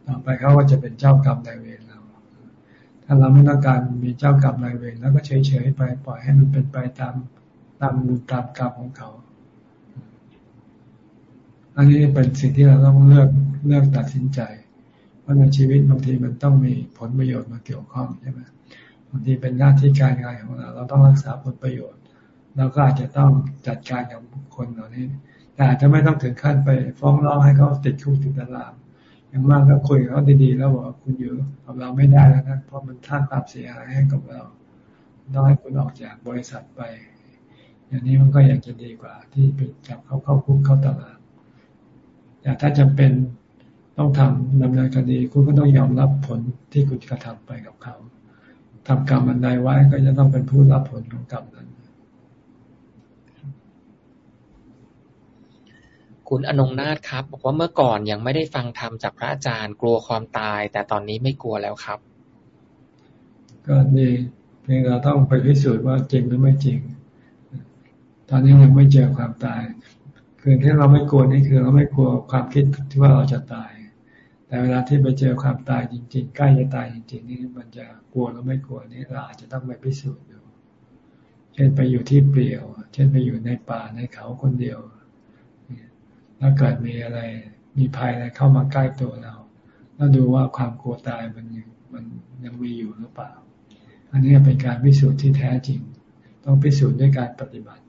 ต่อไปเขาก็จะเป็นเจ้ากรรมนายเวรเรา ถ้าเราไม่ต้องการมีเจ้ากรรมนายเวรแล้วก็เฉยๆไปปล่อยให้มันเป็นไปตามตามบุญตามกรรมของเขา อันนี้เป็นสิ่งที่เราต้องเลือกเลือกตัดสินใจ ราะในชีวิตบางทีมันต้องมีผลประโยชน์มาเกี่ยวข้องใช่ไหมบางทีเป็นหน้าที่การงานของเรา เราต้องรักษาผลประโยชน์เราก็อาจจะต้องจัดการกับคนเหล่านี้ แต่อาจจะไม่ต้องถึงขั้นไปฟ้องร้องให้เขาติดคุกติดตารางอย่างมากก็คุยกับเขาดีๆ แล้วบอกคุณอยู่กับเราไม่ได้แล้วนะเพราะมันท่านความเสียหายให้กับเราต้องให้คุณออกจากบริษัทไป อย่างนี้มันก็อยากจะดีกว่า ที่ไปจับเขาเข้าคุกเข้าตารางแต่ถ้าจำเป็น ต้องทำดำเนินคดีคุณก็ต้องยอมรับผลที่คุณกระทำไปกับเขาทำกรรมอันใดไว้ก็จะต้องเป็นผู้รับผลของกรรมนั้น คุณอนงนาถครับ บอกว่าเมื่อก่อนยังไม่ได้ฟังธรรมจากพระอาจารย์กลัวความตาย แต่ตอนนี้ไม่กลัวแล้วครับ ก็ดีเพียงเราต้องไปพิสูจน์ว่าจริงหรือไม่จริง ตอนนี้ยังไม่เจอความตาย คือที่เราไม่กลัวนี่คือเราไม่กลัวความคิดที่ว่าเราจะตาย แต่เวลาที่ไปเจอความตายจริง ๆ ใกล้จะตายจริง ๆ นี่มันจะกลัวหรือไม่กลัวนี่เราอาจจะต้องไปพิสูจน์ดู เช่นไปอยู่ที่เปลี่ยว เช่นไปอยู่ในป่าในเขาคนเดียวแล้วเกิดมีอะไร มีภัยอะไรเข้ามาใกล้ตัวเรา แล้วดูว่าความกลัวตายมันยังมันยังมีอยู่หรือเปล่า อันนี้เป็นการพิสูจน์ที่แท้จริง ต้องพิสูจน์ด้วยการปฏิบัติ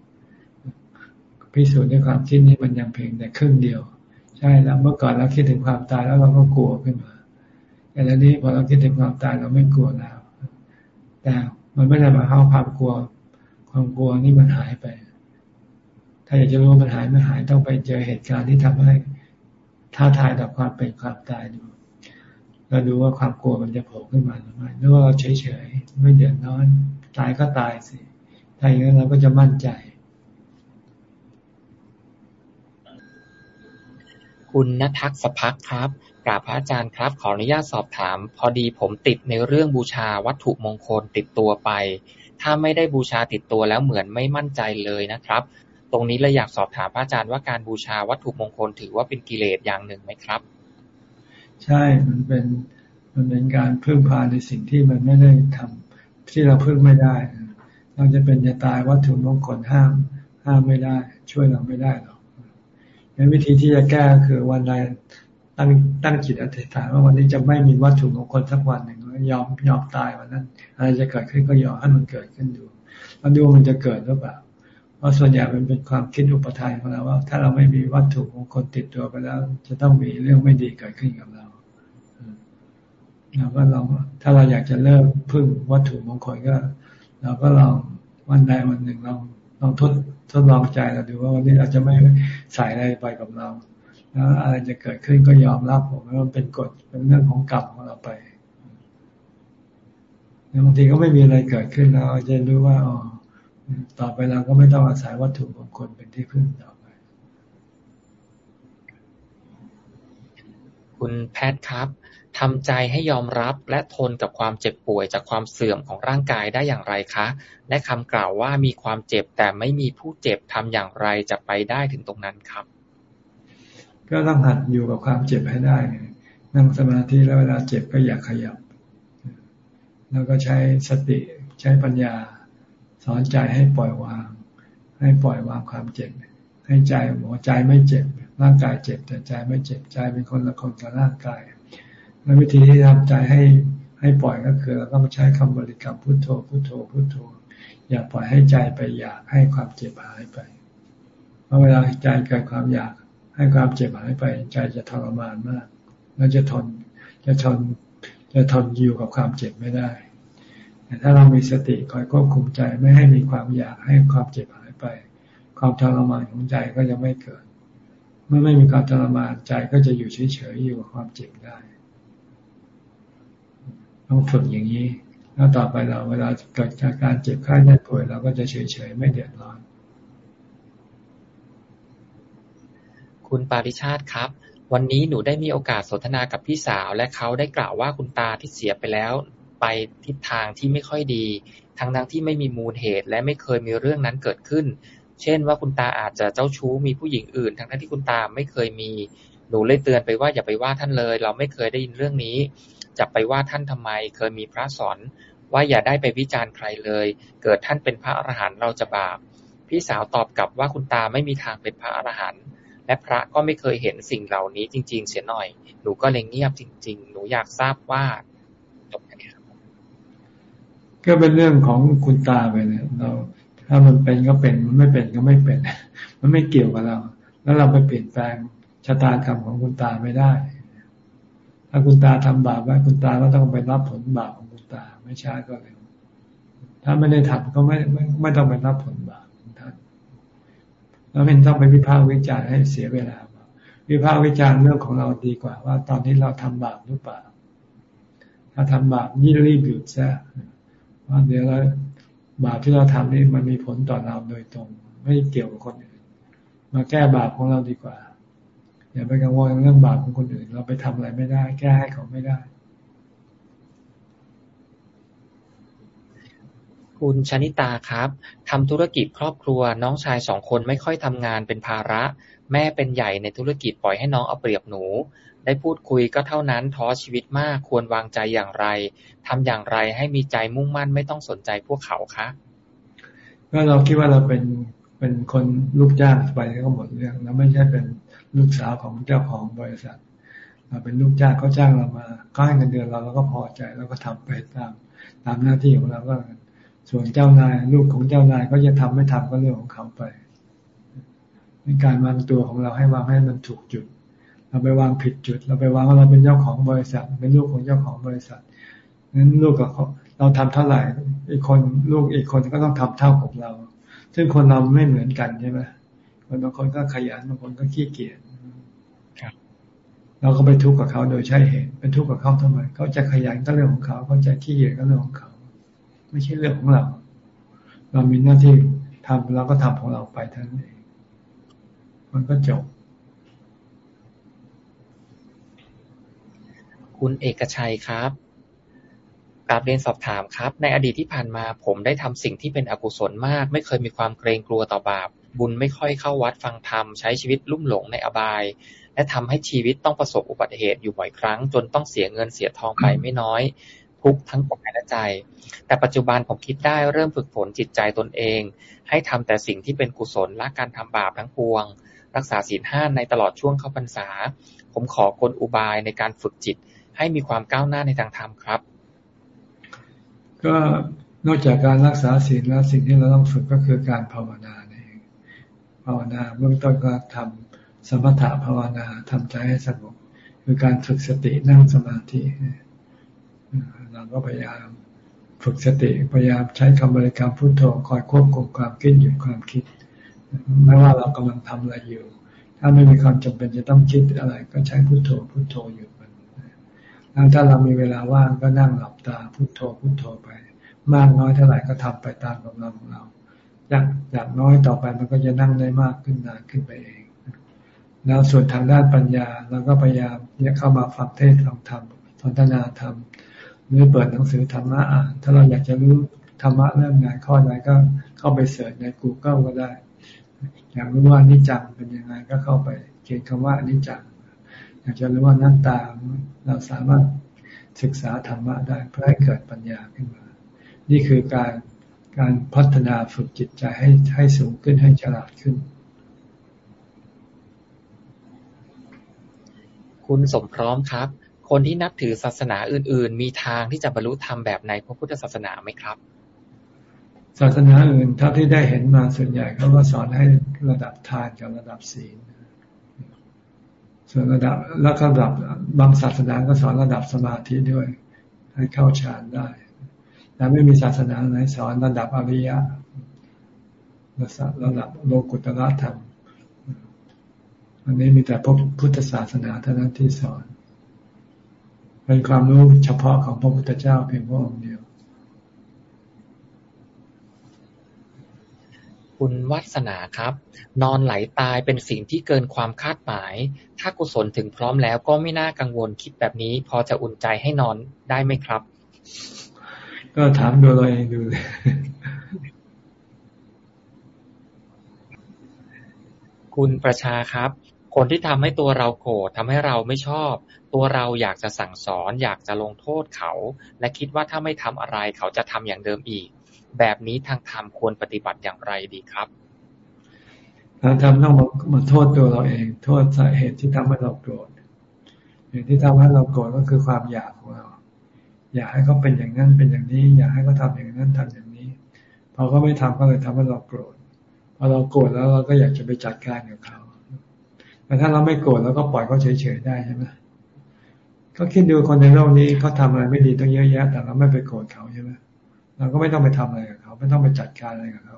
พิสูจน์ด้วยความคิดนี้มันยังเพียงแต่ครึ่งเดียว ใช่แล้วเมื่อก่อนเราคิดถึงความตายแล้วเราก็กลัวขึ้นมาแต่ตอนนี้พอเราคิดถึงความตายเราไม่กลัวแล้ว แต่มันไม่ได้มาเข้าความกลัว ความกลัวนี่มันหายไป ถ้าอยากจะรู้มันหายไม่หายต้องไปเจอเหตุการณ์ที่ทำให้ท้าทายต่อความเป็นความตายดูเราดูว่าความกลัวมันจะโผล่ขึ้นมาหรือไม่หรือว่าเราเฉยๆไม่เดือดร้อนตายก็ตายสิถ้าอย่างนั้นเราก็จะมั่นใจ คุณณทักษพักครับ กราบพระอาจารย์ครับ ขออนุญาตสอบถาม พอดีผมติดในเรื่องบูชาวัตถุมงคลติดตัวไป ถ้าไม่ได้บูชาติดตัวแล้วเหมือนไม่มั่นใจเลยนะครับ ตรงนี้เลยอยากสอบถามพระอาจารย์ว่าการบูชาวัตถุมงคลถือว่าเป็นกิเลสอย่างหนึ่งไหมครับ ใช่ มันเป็น มันเป็นการพึ่งพาในสิ่งที่มันไม่ได้ทำที่เราพึ่งไม่ได้ เราจะเป็นจะตายวัตถุมงคลห้าม ห้ามไม่ได้ ช่วยเราไม่ได้หร งั้นวิธีที่จะแก้คือวันใดตั้งตั้งจิตอธิษฐานว่าวันนี้จะไม่มีวัตถุมงคลสักวันหนึ่งยอมยอมตายวันนั้นอะไรจะเกิดขึ้นก็ยอมให้มันเกิดขึ้นดูแล้วดูมันจะเกิดหรือเปล่าเพราะส่วนใหญ่มันเป็นความคิดอุปทานของเราว่า ถ้าเราไม่มีวัตถุมงคลติดตัวไปแล้ว จะต้องมีเรื่องไม่ดีเกิดขึ้นกับเราเราก็ลองถ้าเราอยากจะเลิกพึ่งวัตถุมงคลก็ เราก็ลองวันใดวันหนึ่งลอง ลองทดทดลองใจเราดูว่าวันนี้เราจะไม่ใส่อะไรไปกับเรา แล้วอะไรจะเกิดขึ้นก็ยอมรับผมว่ามันเป็นกฎเป็นเรื่องของกรรมของเราไปบางทีก็ไม่มีอะไรเกิดขึ้นเราจะรู้ว่าอ๋อต่อไปเราก็ไม่ต้องอาศัยวัตถุมงคลเป็นที่พึ่งต่อไป คุณแพทครับ ทำใจให้ยอมรับและทนกับความเจ็บป่วยจากความเสื่อมของร่างกายได้อย่างไรคะ และคำกล่าวว่ามีความเจ็บแต่ไม่มีผู้เจ็บทำอย่างไรจะไปได้ถึงตรงนั้นครับ ก็ต้องหัดอยู่กับความเจ็บให้ได้ นั่งสมาธิแล้วเวลาเจ็บก็อย่าขยับ แล้วก็ใช้สติใช้ปัญญาสอนใจให้ปล่อยวาง ให้ปล่อยวางความเจ็บ ให้ใจหัวใจไม่เจ็บ ร่างกายเจ็บแต่ใจไม่เจ็บใจเป็นคนละคนกับร่างกาย และวิธีที่ทำใจให้ให้ปล่อยก็คือเราต้องใช้คำบริกรรมพุทโธพุทโธพุทโธ อย่าปล่อยให้ใจไปอยากให้ความเจ็บหายไป เพราะเวลาใจเกิดความอยากให้ความเจ็บหายไป ใจจะทรมานมากแล้วจะทนจะทนจะทนอยู่กับความเจ็บไม่ได้ แต่ถ้าเรามีสติคอยควบคุมใจไม่ให้มีความอยากให้ความเจ็บหายไป ความทรมานของใจก็จะไม่เกิด เมื่อไม่มีความทรมานใจก็จะอยู่เฉยๆอยู่กับความเจ็บได้ ต้องฝึกอย่างนี้ แล้วต่อไปเราเวลาเกิดจากการเจ็บไข้ได้ป่วยเราก็จะเฉยๆไม่เดือดร้อน คุณปาริชาติครับ วันนี้หนูได้มีโอกาสสนทนากับพี่สาว และเขาได้กล่าวว่าคุณตาที่เสียไปแล้วไปทิศทางที่ไม่ค่อยดี ทั้งทั้งที่ไม่มีมูลเหตุ และไม่เคยมีเรื่องนั้นเกิดขึ้น เช่นว่าคุณตาอาจจะเจ้าชู้มีผู้หญิงอื่น ทั้งทั้งที่คุณตาไม่เคยมี หนูเลยเตือนไปว่าอย่าไปว่าท่านเลย เราไม่เคยได้ยินเรื่องนี้ จะไปว่าท่านทำไม เคยมีพระสอนว่าอย่าได้ไปวิจารณ์ใครเลย เกิดท่านเป็นพระอรหันต์เราจะบาป พี่สาวตอบกลับว่าคุณตาไม่มีทางเป็นพระอรหันต์และพระก็ไม่เคยเห็นสิ่งเหล่านี้จริง ๆ เสียหน่อย หนูก็เลยเงียบจริง ๆ หนูอยากทราบว่าจบแค่นี้ครับก็เป็นเรื่องของคุณตาไปเนี่ยเรา ถ้ามันเป็นก็เป็นมันไม่เป็นก็ไม่เป็น มันไม่เกี่ยวกับเรา แล้วเราไปเปลี่ยนแปลงชะตากรรมของคุณตาไม่ได้ ถ้าคุณตาทำบาปไว้คุณตาก็ต้องไปรับผลบาปของคุณตาไม่ช้าก็เร็วถ้าไม่ได้ทำก็ไม่ไม่ไม่ต้องไปรับผลบาปของท่านแล้วเป็นต้องไปวิพากษ์วิจารณ์ให้เสียเวลาวิพากษ์วิจารณ์เรื่องของเราดีกว่า ว่า ตอนนี้เราทำบาปหรือเปล่า ถ้าทำบาปยี่งรีบหยุดซะว่าเดี๋ยวเราบาปที่เราทำนี่มันมีผลต่อเราโดยตรง ไม่เกี่ยวกับคนอื่นมาแก้บาปของเราดีกว่า อย่าไปกังวลเรื่องบาปของคนอื่น เราไปทำอะไรไม่ได้ แก้ให้เขาไม่ได้ คุณชนิตาครับทำธุรกิจครอบครัว น้องชายสองคนไม่ค่อยทำงานเป็นภาระ แม่เป็นใหญ่ในธุรกิจปล่อยให้น้องเอาเปรียบหนู ได้พูดคุยก็เท่านั้นท้อชีวิตมากควรวางใจอย่างไรทำอย่างไรให้มีใจมุ่งมั่นไม่ต้องสนใจพวกเขาคะก็เราคิดว่าเราเป็นเป็นคนลูกจ้างไปก็หมดเรื่องแล้วไม่ใช่เป็น ลูกสาวของเจ้าของบริษัทเราเป็นลูกจ้างเขาจ้างเรามาก็ให้เงินเดือนเราเราก็พอใจแล้วก็ทำไปตาม ตามหน้าที่ของเราก็ส่วนเจ้านายลูกของเจ้านายก็จะทำไม่ทำก็เรื่องของเขาไปในการวางตัวของเราให้วางให้มันถูกจุด เราไปวางผิดจุด เราไปวางว่าเราเป็นเจ้าของบริษัท เป็นลูกของเจ้าของบริษัทนั้นลูกกับเขาเราทำเท่าไหร่อีกคนลูกอีกคนก็ต้องทำเท่าของเรา ซึ่งคนเราไม่เหมือนกันใช่ไหม คนบางคนก็ขยันบางคนก็ขี้เกียจเราก็ไปทุกข์กับเขาโดยใช่เหตุเป็นทุกข์กับเขาทำไมเขาจะขยันก็เรื่องของเขาเขาจะขี้เกียจก็เรื่องของเขา ไม่ใช่เรื่องของเรา เรามีหน้าที่ทำเราก็ทำของเราไปทั้งนั้นเองมันก็จบ คุณเอกชัยครับกราบเรียนสอบถามครับ ในอดีตที่ผ่านมาผมได้ทำสิ่งที่เป็นอกุศลมาก ไม่เคยมีความเกรงกลัวต่อบาป บุญไม่ค่อยเข้าวัดฟังธรรม ใช้ชีวิตลุ่มหลงในอบาย และทำให้ชีวิตต้องประสบอุบัติเหตุอยู่บ่อยครั้ง จนต้องเสียเงินเสียทองไปไม่น้อย ทุกทั้งกายและใจ แต่ปัจจุบันผมคิดได้เริ่มฝึกฝนจิตใจตนเอง ให้ทำแต่สิ่งที่เป็นกุศลละการทำบาปทั้งปวง รักษาศีลห้าในตลอดช่วงเข้าพรรษา ผมขอกลอุบายในการฝึกจิต ให้มีความก้าวหน้าในทางธรรมครับ ก็นอกจากการรักษาศีลแล้วสิ่งที่เราต้องฝึกก็คือการภาวนา ภาวนาเบื้องต้นก็ทำสมถะภาวนาทำใจให้สงบคือการฝึกสตินั่งสมาธิเราก็พยายามฝึกสติพยายามใช้คำบริกรรมพุทโธคอยควบคุมความคิดหยุดความคิด ไม่ว่าเรากำลังทำอะไรอยู่ ถ้าไม่มีความจำเป็นจะต้องคิดอะไร ก็ใช้พุทโธพุทโธหยุดมันแล้วถ้าเรามีเวลาว่างก็นั่งหลับตาพุทโธพุทโธไป มากน้อยเท่าไหร่ก็ทำไปตามกำลังของเรา อยากอยากน้อยต่อไปมันก็จะนั่งได้มากขึ้นนานขึ้นไปเองแล้วส่วนทางด้านปัญญาเราก็พยายามเนี่ยเข้ามาฟังเทศฟังธรรมสนทนาธรรม หรือเปิดหนังสือธรรมะอ่าน ถ้าเราอยากจะรู้ธรรมะเรื่องงานข้อใดก็เข้าไปเสิร์ชใน Google ก็ได้ อยากรู้ว่านิจังเป็นยังไงก็เข้าไปเขียนคำว่านิจัง อยากจะรู้ว่านั่นตาเราสามารถศึกษาธรรมะได้เพื่อให้เกิดปัญญาขึ้นมา นี่คือการ การพัฒนาฝึกจิตใจให้ให้สูงขึ้นให้ฉลาดขึ้น คุณสมพร้อมครับ คนที่นับถือศาสนาอื่น ๆ มีทางที่จะบรรลุธรรมแบบในพระพุทธศาสนาไหมครับ ศาสนาอื่นเท่าที่ได้เห็นมาส่วนใหญ่เขาก็สอนให้ระดับทานกับระดับศีลส่วนระดับแล้วก็ระดับบางศาสนาก็สอนระดับสมาธิด้วย ให้เข้าฌานได้ แต่ไม่มีศาสนาไหนสอนระดับอริยะระดับโลกุตระธรรมอันนี้มีแต่พระพุทธศาสนาเท่านั้นที่สอน เป็นความรู้เฉพาะของพระพุทธเจ้าเพียงพระองค์เดียว คุณวัสนาครับ นอนไหลตายเป็นสิ่งที่เกินความคาดหมาย ถ้ากุศลถึงพร้อมแล้วก็ไม่น่ากังวลคิดแบบนี้ พอจะอุ่นใจให้นอนได้ไหมครับ ก็ถามดูเราเองดูเลยคุณประชาครับ คนที่ทำให้ตัวเราโกรธทำให้เราไม่ชอบ ตัวเราอยากจะสั่งสอน อยากจะลงโทษเขา และคิดว่าถ้าไม่ทำอะไรเขาจะทำอย่างเดิมอีก แบบนี้ทางธรรมควรปฏิบัติอย่างไรดีครับทางธรรมต้องมามาโทษตัวเราเอง โทษสาเหตุที่ทำให้เราโกรธเหตุที่ทำให้เราโกรธก็คือความอยากของเรา อยากให้เขาเป็นอย่างนั้นเป็นอย่างนี้ อยากให้เขาทาอย่างนั้นทำอย่างนี้พอเขาไม่ทำก็เลยทำให้เราโกรธพอเราโกรธแล้วเราก็อยากจะไปจัดการกับเขาแต่ถ้าเราไม่โกรธเราก็ปล่อยเขาเฉยๆได้ใช่ไหมก็คิดดูคนในโลกนี้เขาทาอะไรไม่ดีต้องเยอะแยะ แต่เราไม่ไปโกรธเขาใช่ไหมเราก็ไม่ต้องไปทำอะไรกับเขาไม่ต้องไปจัดการอะไรกับเขา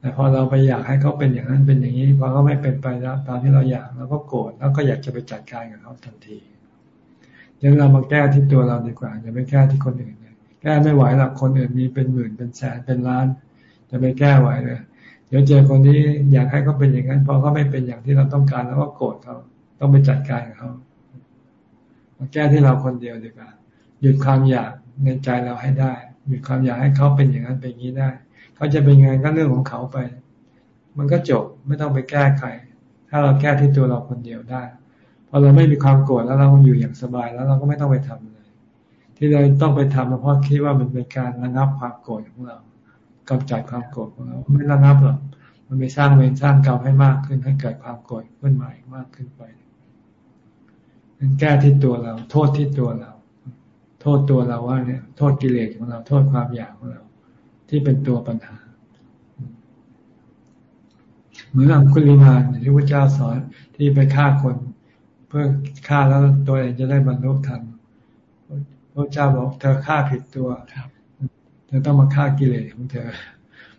แต่พอเราไปอยากให้เขาเป็นอย่างนั้นเป็นอย่างนี้พอเขาไม่เป็นไปแล้วตามที่เราอยากเราก็โกรธแล้วก็อยากจะไปจัดการกับเขาทันที ยวเรามาแก้ที่ตัวเราดีกว่าอย่าไปแก้ที่คนอื่นเลยแก้ไม่ไหวหรอกคนอื่นมีเป็นหมื่นเป็นแสนเป็นล้าน จะไปแก้ไหวเลยเดี๋ยวเจอคนนี้อยากให้เขาเป็นอย่างนั้นพอเขาไม่เป็นอย่างที่เราต้องการแล้วก็โกรธเขาต้องไปจัดการกับเขาแก้ที่เราคนเดียวดีกว่าหยุดความอยากในใจเราให้ได้หยุดความอยากให้เขาเป็นอย่างนั้นเป็นอย่างนี้ได้เขาจะเป็นไงก็เรื่องของเขาไป มันก็จบไม่ต้องไปแก้ใครถ้าเราแก้ที่ตัวเราคนเดียวได้ พอเราไม่มีความโกรธแล้วเราอยู่อย่างสบายแล้วเราก็ไม่ต้องไปทำเลยที่เราต้องไปทำเพราะคิดว่ามันเป็นการระงับความโกรธของเรากำจัดความโกรธของเราไม่ระงับหรอกมันไปสร้างเวรสร้างกรรมให้มากขึ้นให้เกิดความโกรธขึ้นใหม่มากขึ้นไปแก้ที่ตัวเรา โทษที่ตัวเรา โทษตัวเราว่าเนี่ย โทษกิเลสของเรา โทษความอยากของเรา ที่เป็นตัวปัญหาเหมือนอังคุลิมานที่พระเจ้าสอนที่ไปฆ่าคน เพื่อฆ่าแล้วตัวเองจะได้บรรลุธรรมพระเจ้าบอกเธอฆ่าผิดตัวเธอต้องมาฆ่ากิเลสของเธอ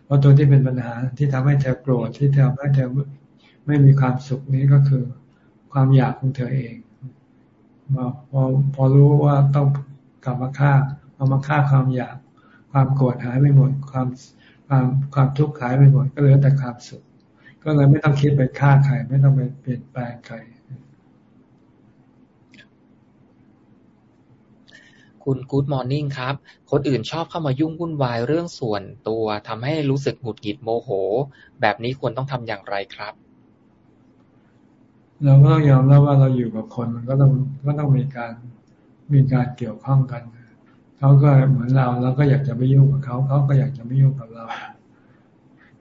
เพราะตัวที่เป็นปัญหาที่ทำให้เธอโกรธที่ทำให้เธอไม่มีความสุขนี้ก็คือความอยากของเธอเองพอพอรู้ว่าต้องกลับมาฆ่าเอามาฆ่าความอยาก ความโกรธหายไปหมด ความความความทุกข์หายไปหมดก็เหลือแต่ความสุข ก็เลยไม่ต้องคิดไปฆ่าใครไม่ต้องไปเปลี่ยนแปลงใคร คุณกู๊ดมอร์นิ่งครับ คนอื่นชอบเข้ามายุ่งวุ่นวายเรื่องส่วนตัวทำให้รู้สึกหงุดหงิดโมโห แบบนี้ควรต้องทำอย่างไรครับ เราก็ต้องยอมรับว่าเราอยู่กับคนมันก็ต้องก็ต้องมีการมีการเกี่ยวข้องกันเขาก็เหมือนเราเราก็อยากจะไม่ยุ่งกับเขาเขาก็อยากจะไม่ยุ่งกับเรา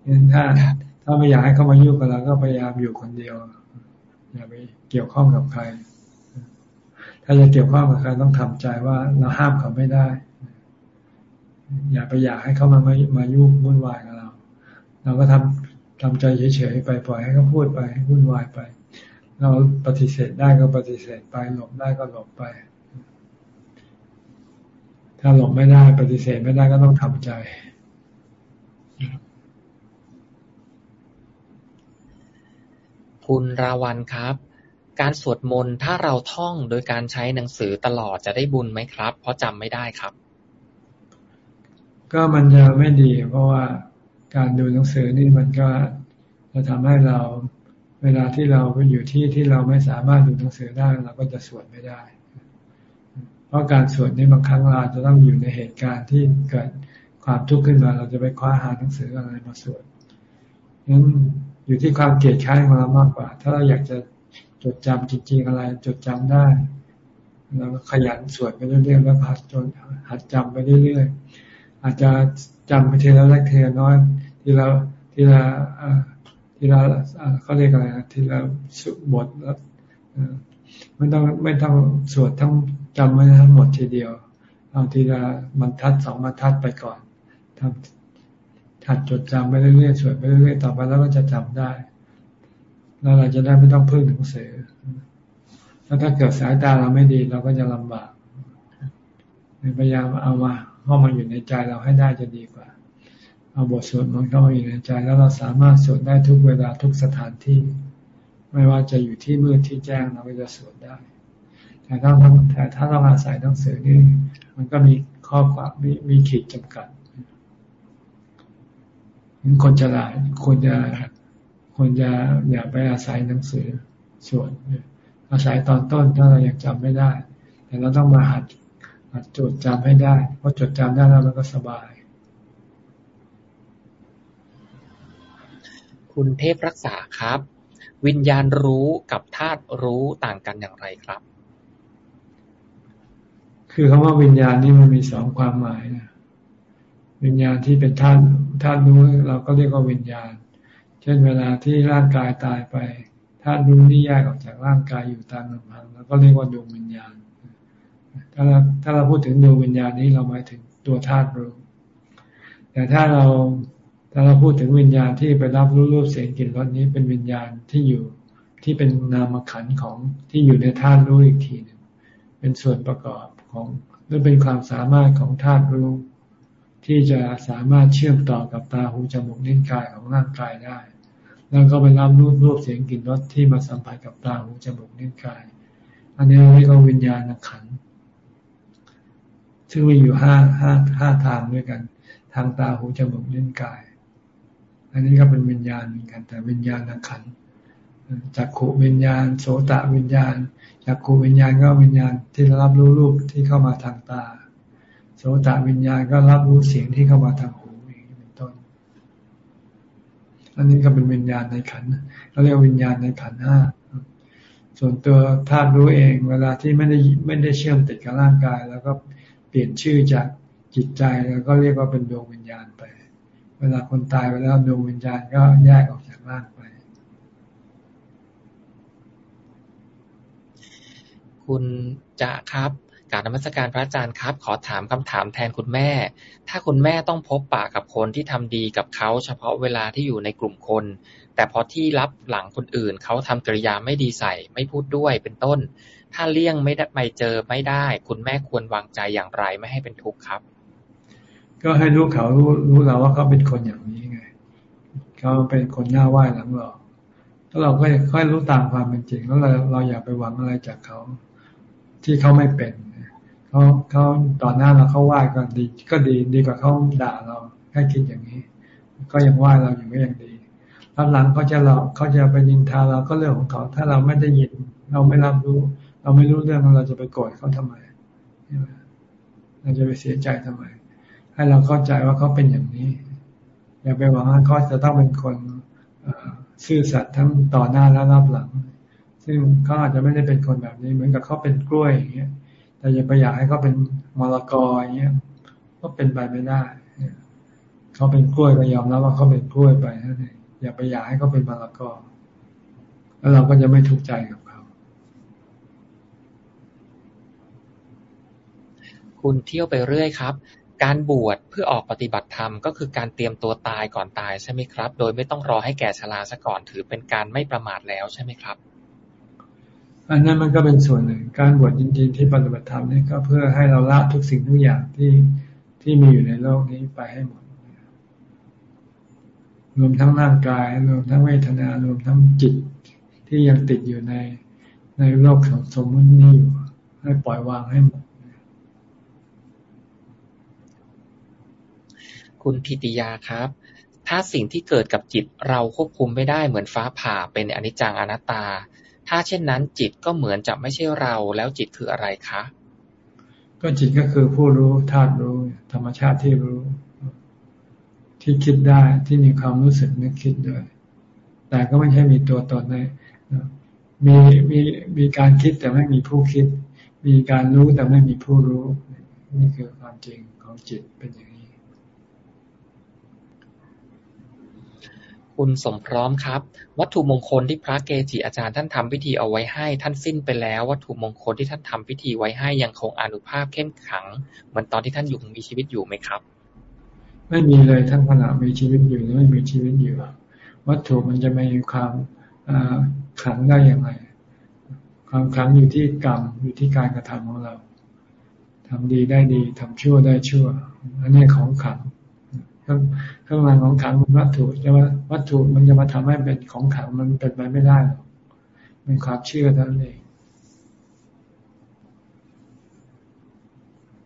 เั้นถ้าถ้าไม่อยากให้เขามายุ่งกับเราก็พยายามอยู่คนเดียวอย่าไปเกี่ยวข้องกับใคร ถ้าจะเกี่ยวข้องกับใครต้องทำใจว่าเราห้ามเขาไม่ได้ อย่าไปอยากให้เขามามามายุ่งวุ่นวายกับเรา เราก็ทำทำใจเฉยๆไปปล่อยให้เขาพูดไปวุ่นวายไป เราปฏิเสธได้ก็ปฏิเสธไปหลบได้ก็หลบไป ถ้าหลบไม่ได้ปฏิเสธไม่ได้ก็ต้องทำใจคุณราวันครับ การสวดมนต์ถ้าเราท่องโดยการใช้หนังสือตลอดจะได้บุญไหมครับ เพราะจำไม่ได้ครับ ก็มันจะไม่ดี เพราะว่าการดูหนังสือนี่มันก็จะทำให้เราเวลาที่เราไปอยู่ที่ที่เราไม่สามารถดูหนังสือได้เราก็จะสวดไม่ได้ เพราะการสวดนี่บางครั้งเราจะต้องอยู่ในเหตุการณ์ที่เกิดความทุกข์ขึ้นมา เราจะไปคว้าหาหนังสืออะไรมาสวดนั้นอยู่ที่ความเกลียดค้านของเรามากกว่า ถ้าเราอยากจะ จดจำจริงๆอะไร จดจำได้เราก็ขยันสวดไปเรื่อยๆแล้วหัดจนหัดจำไปเรื่อยๆอาจจะจำไปทีละเล็กทีละน้อยทีละทีละทีละเขาเรียกอะไรทีละสุบทแล้วไม่ต้องไม่ต้องสวดทั้งจำไม่ทั้งหมดทีเดียว เอาทีละบรรทัดสองบรรทัดไปก่อนทำหัดจดจำไปเรื่อยๆสวดไปเรื่อยๆต่อไปแล้วก็จะจำได้ แล้วเราจะได้ไม่ต้องพึ่งหนังสือ แล้วถ้าเกิดสายตาเราไม่ดี เราก็จะลำบากพยายามเอามาเข้ามาอยู่ในใจเราให้ได้จะดีกว่า เอาบทสวดมันเข้ามาอยู่ในใจ แล้วเราสามารถสวดได้ทุกเวลาทุกสถานที่ ไม่ว่าจะอยู่ที่มืดที่แจ้งเราก็จะสวดได้ แต่ถ้าแต่ถ้าเราอาศัยหนังสือนี่มันก็มีข้อความมีมีขีดจำกัดคนฉลาดควรจะ ควรจะอย่าไปอาศัยหนังสือส่วนอาศัยตอนต้นถ้าเรายังจำไม่ได้ แต่เราต้องมาหัดหัดจดจำให้ได้เพราะจดจำได้แล้วมันก็สบาย คุณเทพรักษาครับ วิญญาณรู้กับธาตุรู้ต่างกันอย่างไรครับ คือคำว่าวิญญาณนี่มันมีสองความหมายนะวิญญาณที่เป็นธาตุธาตุรู้เราก็เรียกว่าวิญญาณ เช่นเวลาที่ร่างกายตายไปธาตุรู้ที่แยกออกจากร่างกายอยู่ตามลำพังเราก็เรียกว่าดวงวิญญาณ ถ้าเราถ้าเราพูดถึงดวงวิญญาณนี้เราหมายถึงตัวธาตุรู้ แต่ถ้าเราถ้าเราพูดถึงวิญญาณที่ไปรับรู้รูปเสียงกลิ่นรสนี้เป็นวิญญาณที่อยู่ที่เป็นนามขันของที่อยู่ในธาตุรู้อีกทีหนึ่งเป็นส่วนประกอบของหรือเป็นความสามารถของธาตุรู้ ที่จะสามารถเชื่อมต่อกับตาหูจมูกนิ้วกายของร่างกายได้ แล้วก็ไปรับรูปรูปเสียงกลิ่นรสที่มาสัมผัสกับตาหูจมูกนิ้วกาย อันนี้เรียกว่าวิญญาณขัน ซึ่งมีอยู่ห้าห้าห้าทางด้วยกัน ทางตาหูจมูกนิ้วกาย อันนี้ก็เป็นวิญญาณเหมือนกัน แต่วิญญาณขันจักขุวิญญาณ โสตะวิญญาณจักขุวิญญาณก็วิญญาณที่รับรู้รูปที่เข้ามาทางตา โสตวิญญาณก็รับรู้เสียงที่เข้ามาทางหู อันนี้ก็เป็นวิญญาณในขันเราเรียกวิญญาณในขันห้าส่วนตัวธาตุรู้เองเวลาที่ไม่ได้ไม่ได้เชื่อมติดกับร่างกาย แล้วก็เปลี่ยนชื่อจากจิตใจแล้วก็เรียกว่าเป็นดวงวิญญาณไป เวลาคนตายไปแล้วดวงวิญญาณก็แยกออกจากร่างไป คุณจะครับ การนมัสการพระอาจารย์ครับ ขอถามคำถามแทนคุณแม่ ถ้าคุณแม่ต้องพบปะกับคนที่ทำดีกับเขาเฉพาะเวลาที่อยู่ในกลุ่มคน แต่พอที่รับหลังคนอื่น เขาทำกริยาไม่ดีใส่ ไม่พูดด้วยเป็นต้น ถ้าเลี่ยงไม่ได้ไม่เจอไม่ได้ คุณแม่ควรวางใจอย่างไรไม่ให้เป็นทุกข์ครับ ก็ให้รู้เขารู้รู้เราว่าเขาเป็นคนอย่างนี้ไง เขาเป็นคนหน้าไหว้หลังหลอกแล้วเราก็ค่อยรู้ตามความเป็นจริง แล้วเราเราอย่าไปหวังอะไรจากเขา ที่เขาไม่เป็น เขาเขาต่อหน้าเราเขาไหว้ก็ดี ก็ดีดีกว่าเขาด่าเราแค่คิดอย่างนี้ ก็ยังไหว้เราอยู่ก็ยังดีรับหลังเขาจะเราเขาจะไปยินทาเราก็เรื่องของเขา ถ้าเราไม่ได้ยิน เราไม่รับรู้ เราไม่รู้เรื่องเราจะไปโกรธเขาทำไมเราจะไปเสียใจทำไม ให้เราเข้าใจว่าเขาเป็นอย่างนี้ อย่าไปหวังว่าเขาจะต้องเป็นคนซื่อสัตย์ทั้งต่อหน้าและรับหลัง ซึ่งเขาอาจจะไม่ได้เป็นคนแบบนี้ เหมือนกับเขาเป็นกล้วยอย่างเงี้ย แต่อย่าไปอยากให้เขาเป็นมรกออย่างเงี้ยก็เป็นไปไม่ได้เขาเป็นกล้วยก็ยอมรับว่าเขาเป็นกล้วยไปนั่นเองอย่าไปอยากให้เขาเป็นมรกอแล้วเราก็จะไม่ทุกข์ใจกับเขา คุณเที่ยวไปเรื่อยครับ การบวชเพื่อออกปฏิบัติธรรมก็คือการเตรียมตัวตายก่อนตายใช่ไหมครับ โดยไม่ต้องรอให้แก่ชราซะก่อนถือเป็นการไม่ประมาทแล้วใช่ไหมครับ อันนั้นมันก็เป็นส่วนหนึ่ง การบวชจริงๆที่ปฏิบัติธรรมนี่ก็เพื่อให้เราละทุกสิ่งทุกอย่างที่ที่มีอยู่ในโลกนี้ไปให้หมด รวมทั้งร่างกาย รวมทั้งเวทนารวมทั้งจิตที่ยังติดอยู่ในในโลกของสมมตินี้อยู่ให้ปล่อยวางให้หมด คุณทิติยาครับ ถ้าสิ่งที่เกิดกับจิตเราควบคุมไม่ได้เหมือนฟ้าผ่าเป็นอนิจจังอนัตตา ถ้าเช่นนั้นจิตก็เหมือนจะไม่ใช่เรา แล้วจิตคืออะไรคะ ก็จิตก็คือผู้รู้ธาตุรู้ ธรรมชาติที่รู้ ที่คิดได้ที่มีความรู้สึกนึกคิดด้วย แต่ก็ไม่ใช่มีตัวตนในมีมีมีการคิดแต่ไม่มีผู้คิด มีการรู้แต่ไม่มีผู้รู้ นี่คือความจริงของจิตเป็นอย่างนี้ คุณสมพร้อมครับ วัตถุมงคลที่พระเกจิอาจารย์ท่านทำพิธีเอาไว้ให้ ท่านสิ้นไปแล้ว วัตถุมงคลที่ท่านทำพิธีไว้ให้ยังคงอนุภาพเข้มขัง เหมือนตอนที่ท่านอยู่มีชีวิตอยู่ไหมครับ ไม่มีเลยท่านขณะมีชีวิตอยู่หรือไม่มีชีวิตอยู่ วัตถุมันจะมีความขังได้อย่างไร ความขังอยู่ที่กรรมอยู่ที่การกระทำของเราทำดีได้ดีทำชั่วได้ชั่ว อันนี้ของขัง ข้างหลังของขังวัตถุจะว่าวัตถุมันจะมาทำให้เป็นของขังมันเป็นไปไม่ได้หรอกเป็นความเชื่อเท่านั้นเอง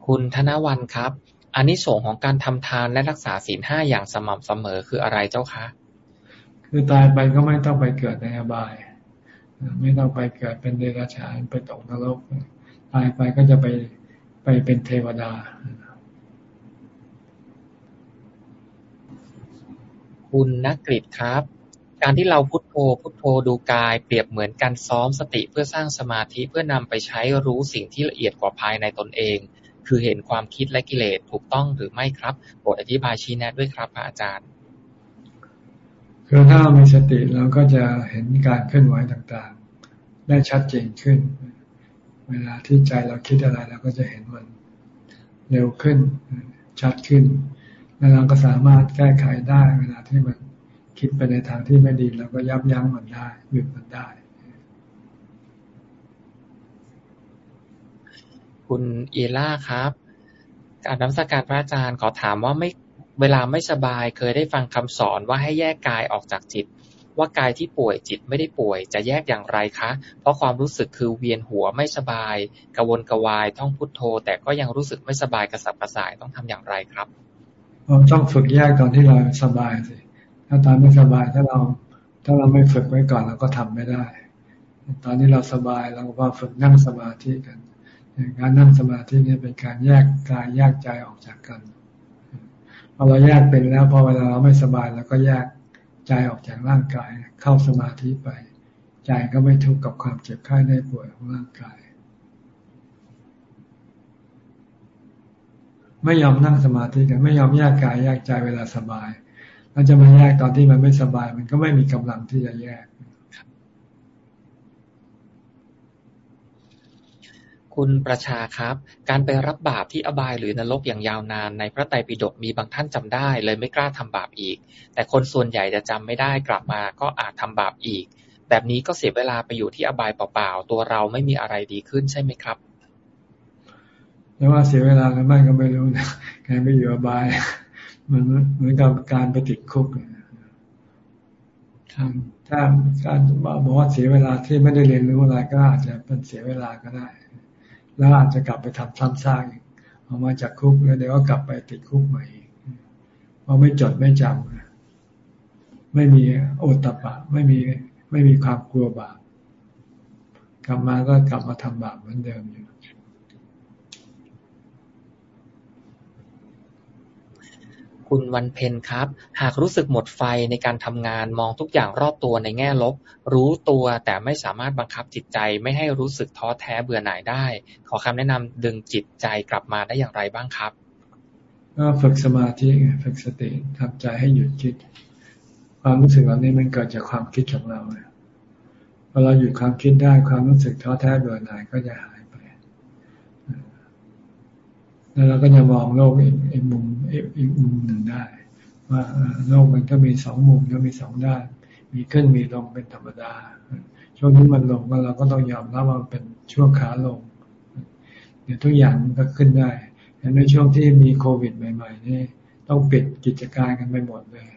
คุณธนวันครับอันนี้ส่งของการทำทานและรักษาศีลห้าอย่างสม่ำเสมอคืออะไรเจ้าคะ คือตายไปก็ไม่ต้องไปเกิดในอบาย ไม่ต้องไปเกิดเป็นเดรัจฉานไปตกนรก ตายไปก็จะไปไปเป็นเทวดา คุณนักกฤษครับ การที่เราพุโทโธ พุโทโธดูกาย เปรียบเหมือนการซ้อมสติเพื่อสร้างสมาธิเพื่อนำไปใช้รู้สิ่งที่ละเอียดกว่าภายในตนเอง คือเห็นความคิดและกิเลสถูกต้องหรือไม่ครับโปรดอธิบายชี้แนะด้วยครับอาจารย์คือถ้ามีสติเราก็จะเห็นการเคลื่อนไหวต่างๆ ได้ชัดเจนขึ้น เวลาที่ใจเราคิดอะไรเราก็จะเห็นมันเร็วขึ้นชัดขึ้น แล้วเราก็สามารถแก้ไขได้เวลาที่มันคิดไปในทางที่ไม่ดีเราก็ยับยั้งมันได้หยุดมันได้ คุณเอล่าครับการนักการพระอาจารย์ขอถามว่าไม่เวลาไม่สบายเคยได้ฟังคำสอนว่าให้แยกกายออกจากจิต ว่ากายที่ป่วยจิตไม่ได้ป่วย จะแยกอย่างไรคะ เพราะความรู้สึกคือเวียนหัวไม่สบายกระวนกระวายท่องพุทโธ แต่ก็ยังรู้สึกไม่สบายกระสับกระส่ายต้องทำอย่างไรครับ เราต้องฝึกแยกตอนที่เราสบายสิ ถ้าตอนไม่สบายถ้าเรา ถ้าเราไม่ฝึกไว้ก่อนเราก็ทำไม่ได้ ตอนนี้เราสบายเราก็ฝึกนั่งสมาธิกัน การนั่งสมาธินี่เป็นการแยกกายแยกใจออกจากกันพอเราแยกเป็นแล้วพอเวลาเราไม่สบายเราก็แยกใจออกจากร่างกาย เข้าสมาธิไป ใจก็ไม่ทุกข์กับความเจ็บไข้ได้ป่วยของร่างกาย ไม่ยอมนั่งสมาธิกันไม่ยอมแยกกายแยกใจเวลาสบายแล้วจะมาแยกตอนที่มันไม่สบาย มันก็ไม่มีกำลังที่จะแยก คุณประชาครับ การไปรับบาปที่อบายหรือนรกอย่างยาวนานในพระไตรปิฎกมีบางท่านจำได้ เลยไม่กล้าทำบาปอีก แต่คนส่วนใหญ่จะจำไม่ได้กลับมาก็อาจทำบาปอีก แบบนี้ก็เสียเวลาไปอยู่ที่อบายเปล่าๆตัวเราไม่มีอะไรดีขึ้นใช่ไหมครับ แต่ว่าเสียเวลาหรือไม่ก็ไม่รู้นะการไปอยู่อบาย มันเหมือนกับการไปติดคุกถ้าการบอกว่าเสียเวลาที่ไม่ได้เรียนรู้อะไรก็อาจจะเป็นเสียเวลาก็ได้ แล้วอาจจะกลับไปทำซ้ำซากอีกออกมาจากคุกแล้วเดี๋ยวก็กลับไปติดคุกใหม่เพราะไม่จดไม่จำไม่มีโอตตะปะ ไม่มีไม่มีความกลัวบาปกลับมาก็กลับมาทำบาปเหมือนเดิมอยู่ คุณวันเพ็ญครับ หากรู้สึกหมดไฟในการทำงานมองทุกอย่างรอบตัวในแง่ลบ รู้ตัวแต่ไม่สามารถบังคับจิตใจไม่ให้รู้สึกท้อแท้เบื่อหน่ายได้ ขอคำแนะนำดึงจิตใจกลับมาได้อย่างไรบ้างครับ ก็ฝึกสมาธิฝึกสติทำใจให้หยุดคิด ความรู้สึกเหล่านี้มันเกิดจากความคิดของเราพอเราหยุดความคิดได้ความรู้สึกท้อแท้เบื่อหน่ายก็จะหายไป แล้วเราก็จะมองโลกอีกมุม อีกมุมหนึ่งได้ ว่าโลกมันก็มีสองมุมก็มีสองด้าน มีขึ้นมีลงเป็นธรรมดา ช่วงนี้มันลงก็เราก็ต้องยอมรับว่าเป็นช่วงขาลงเดี๋ยวทุกอย่างมันก็ขึ้นได้ในช่วงที่มีโควิดใหม่ ๆ นี่ต้องปิดกิจการกันไปหมดเลย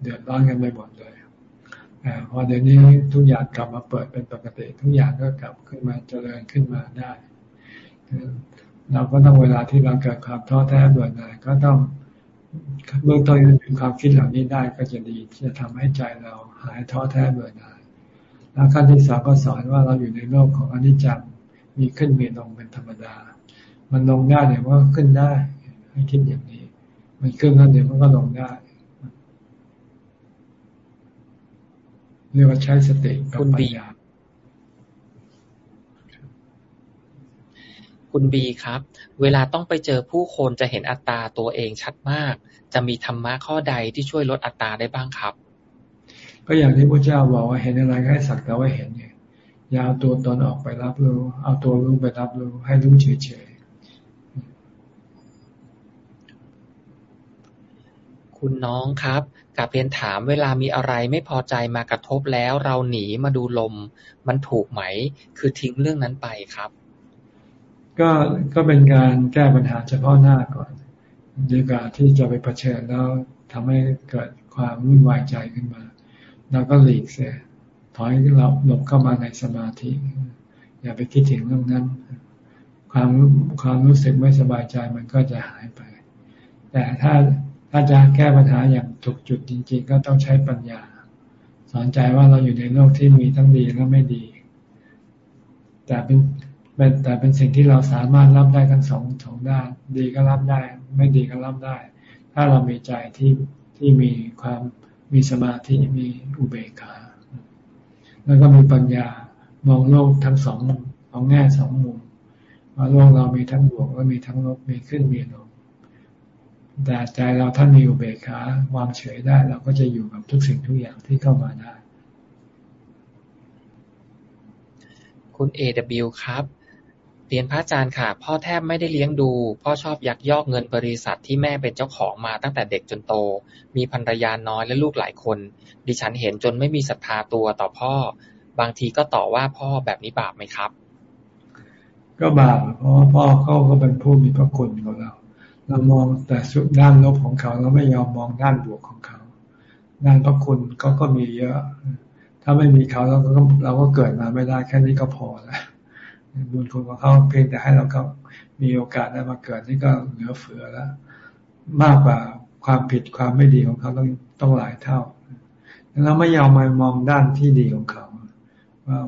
เดือดร้อนกันไปหมดเลยอพอเดี๋ยวนี้ทุกอย่างกลับมาเปิดเป็นปกติ ทุกอย่างก็กลับขึ้นมาเจริญขึ้นมาได้ เราก็ต้องเวลาที่เราเกิดความท้อแท้เบื่อหน่ายก็ต้องเบื้องต้นถึงความคิดเหล่านี้ได้ก็จะดีจะทำให้ใจเราหายท้อแท้เบื่อหน่ายแล้วขั้นที่สองก็สอนว่าเราอยู่ในโลกของอนิจจังมีขึ้นมีลงเป็นธรรมดา มันลงได้เดี๋ยวก็ขึ้นได้ ให้คิดอย่างนี้ มันขึ้นแล้วเดี๋ยวมันก็ลงได้เรียกว่าใช้สติกับปัญญา คุณบีครับ เวลาต้องไปเจอผู้คนจะเห็นอัตราตัวเองชัดมาก จะมีธรรมะข้อใดที่ช่วยลดอัตราได้บ้างครับ ก็อย่างที่พระเจ้าบอกว่าเห็นอะไรก็ให้สักแต่ว่าเห็นไงอย่าเอาตัวตนออกไปรับรู้ เอาตัวรู้ไปรับรู้ ให้รู้เฉยๆ คุณน้องครับกับเรียนถามเวลามีอะไรไม่พอใจมากระทบแล้ว เราหนีมาดูลม มันถูกไหม คือทิ้งเรื่องนั้นไปครับ ก็ก็เป็นการแก้ปัญหาเฉพาะหน้าก่อนดีกว่าที่จะไปเผชิญแล้วทำให้เกิดความวุ่นวายใจขึ้นมาเราก็หลีกเสียถอยเราหลบเข้ามาในสมาธิ อย่าไปคิดถึงเรื่องนั้น ความความรู้สึกไม่สบายใจมันก็จะหายไป แต่ถ้าถ้าจะแก้ปัญหาอย่างถูกจุดจริง ๆ ก็ต้องใช้ปัญญา สอนใจว่าเราอยู่ในโลกที่มีทั้งดีและไม่ดี แต่เป็น เป็นแต่เป็นสิ่งที่เราสามารถรับได้ทั้งสองสองด้าน ดีก็รับได้ ไม่ดีก็รับได้ ถ้าเรามีใจที่ที่มีความมีสมาธิมีอุเบกขาแล้วก็มีปัญญามองโลกทั้งสองสองแง่สองมุมว่าโลกเรามีทั้งบวกและมีทั้งลบมีขึ้นมีลงแต่ใจเราท่านมีอุเบกขาวางเฉยได้ เราก็จะอยู่กับทุกสิ่งทุกอย่างที่เข้ามาได้ คุณเอวครับ เรียนพระอาจารย์ค่ะ พ่อแทบไม่ได้เลี้ยงดู พ่อชอบยักยอกเงินบริษัทที่แม่เป็นเจ้าของมาตั้งแต่เด็กจนโต มีภรรยาน้อยและลูกหลายคน ดิฉันเห็นจนไม่มีศรัทธาตัวต่อพ่อ บางทีก็ต่อว่าพ่อแบบนี้บาปไหมครับ ก็บาปเพราะพ่อเขาก็เป็นผู้มีพระคุณของเรา เรามองแต่สุดด้านลบของเขาเราไม่ยอมมองด้านบวกของเขา ด้านพระคุณเขาก็มีเยอะ ถ้าไม่มีเขาเราก็เราก็เกิดมาไม่ได้แค่นี้ก็พอแล้ว บุญคุณของเขาเพียงแต่ให้เราก็มีโอกาสได้มาเกิดนี่ก็เหลือเฟือแล้วมากกว่าความผิดความไม่ดีของเขาต้องต้องหลายเท่าเราไม่ยอมมามองด้านที่ดีของเขา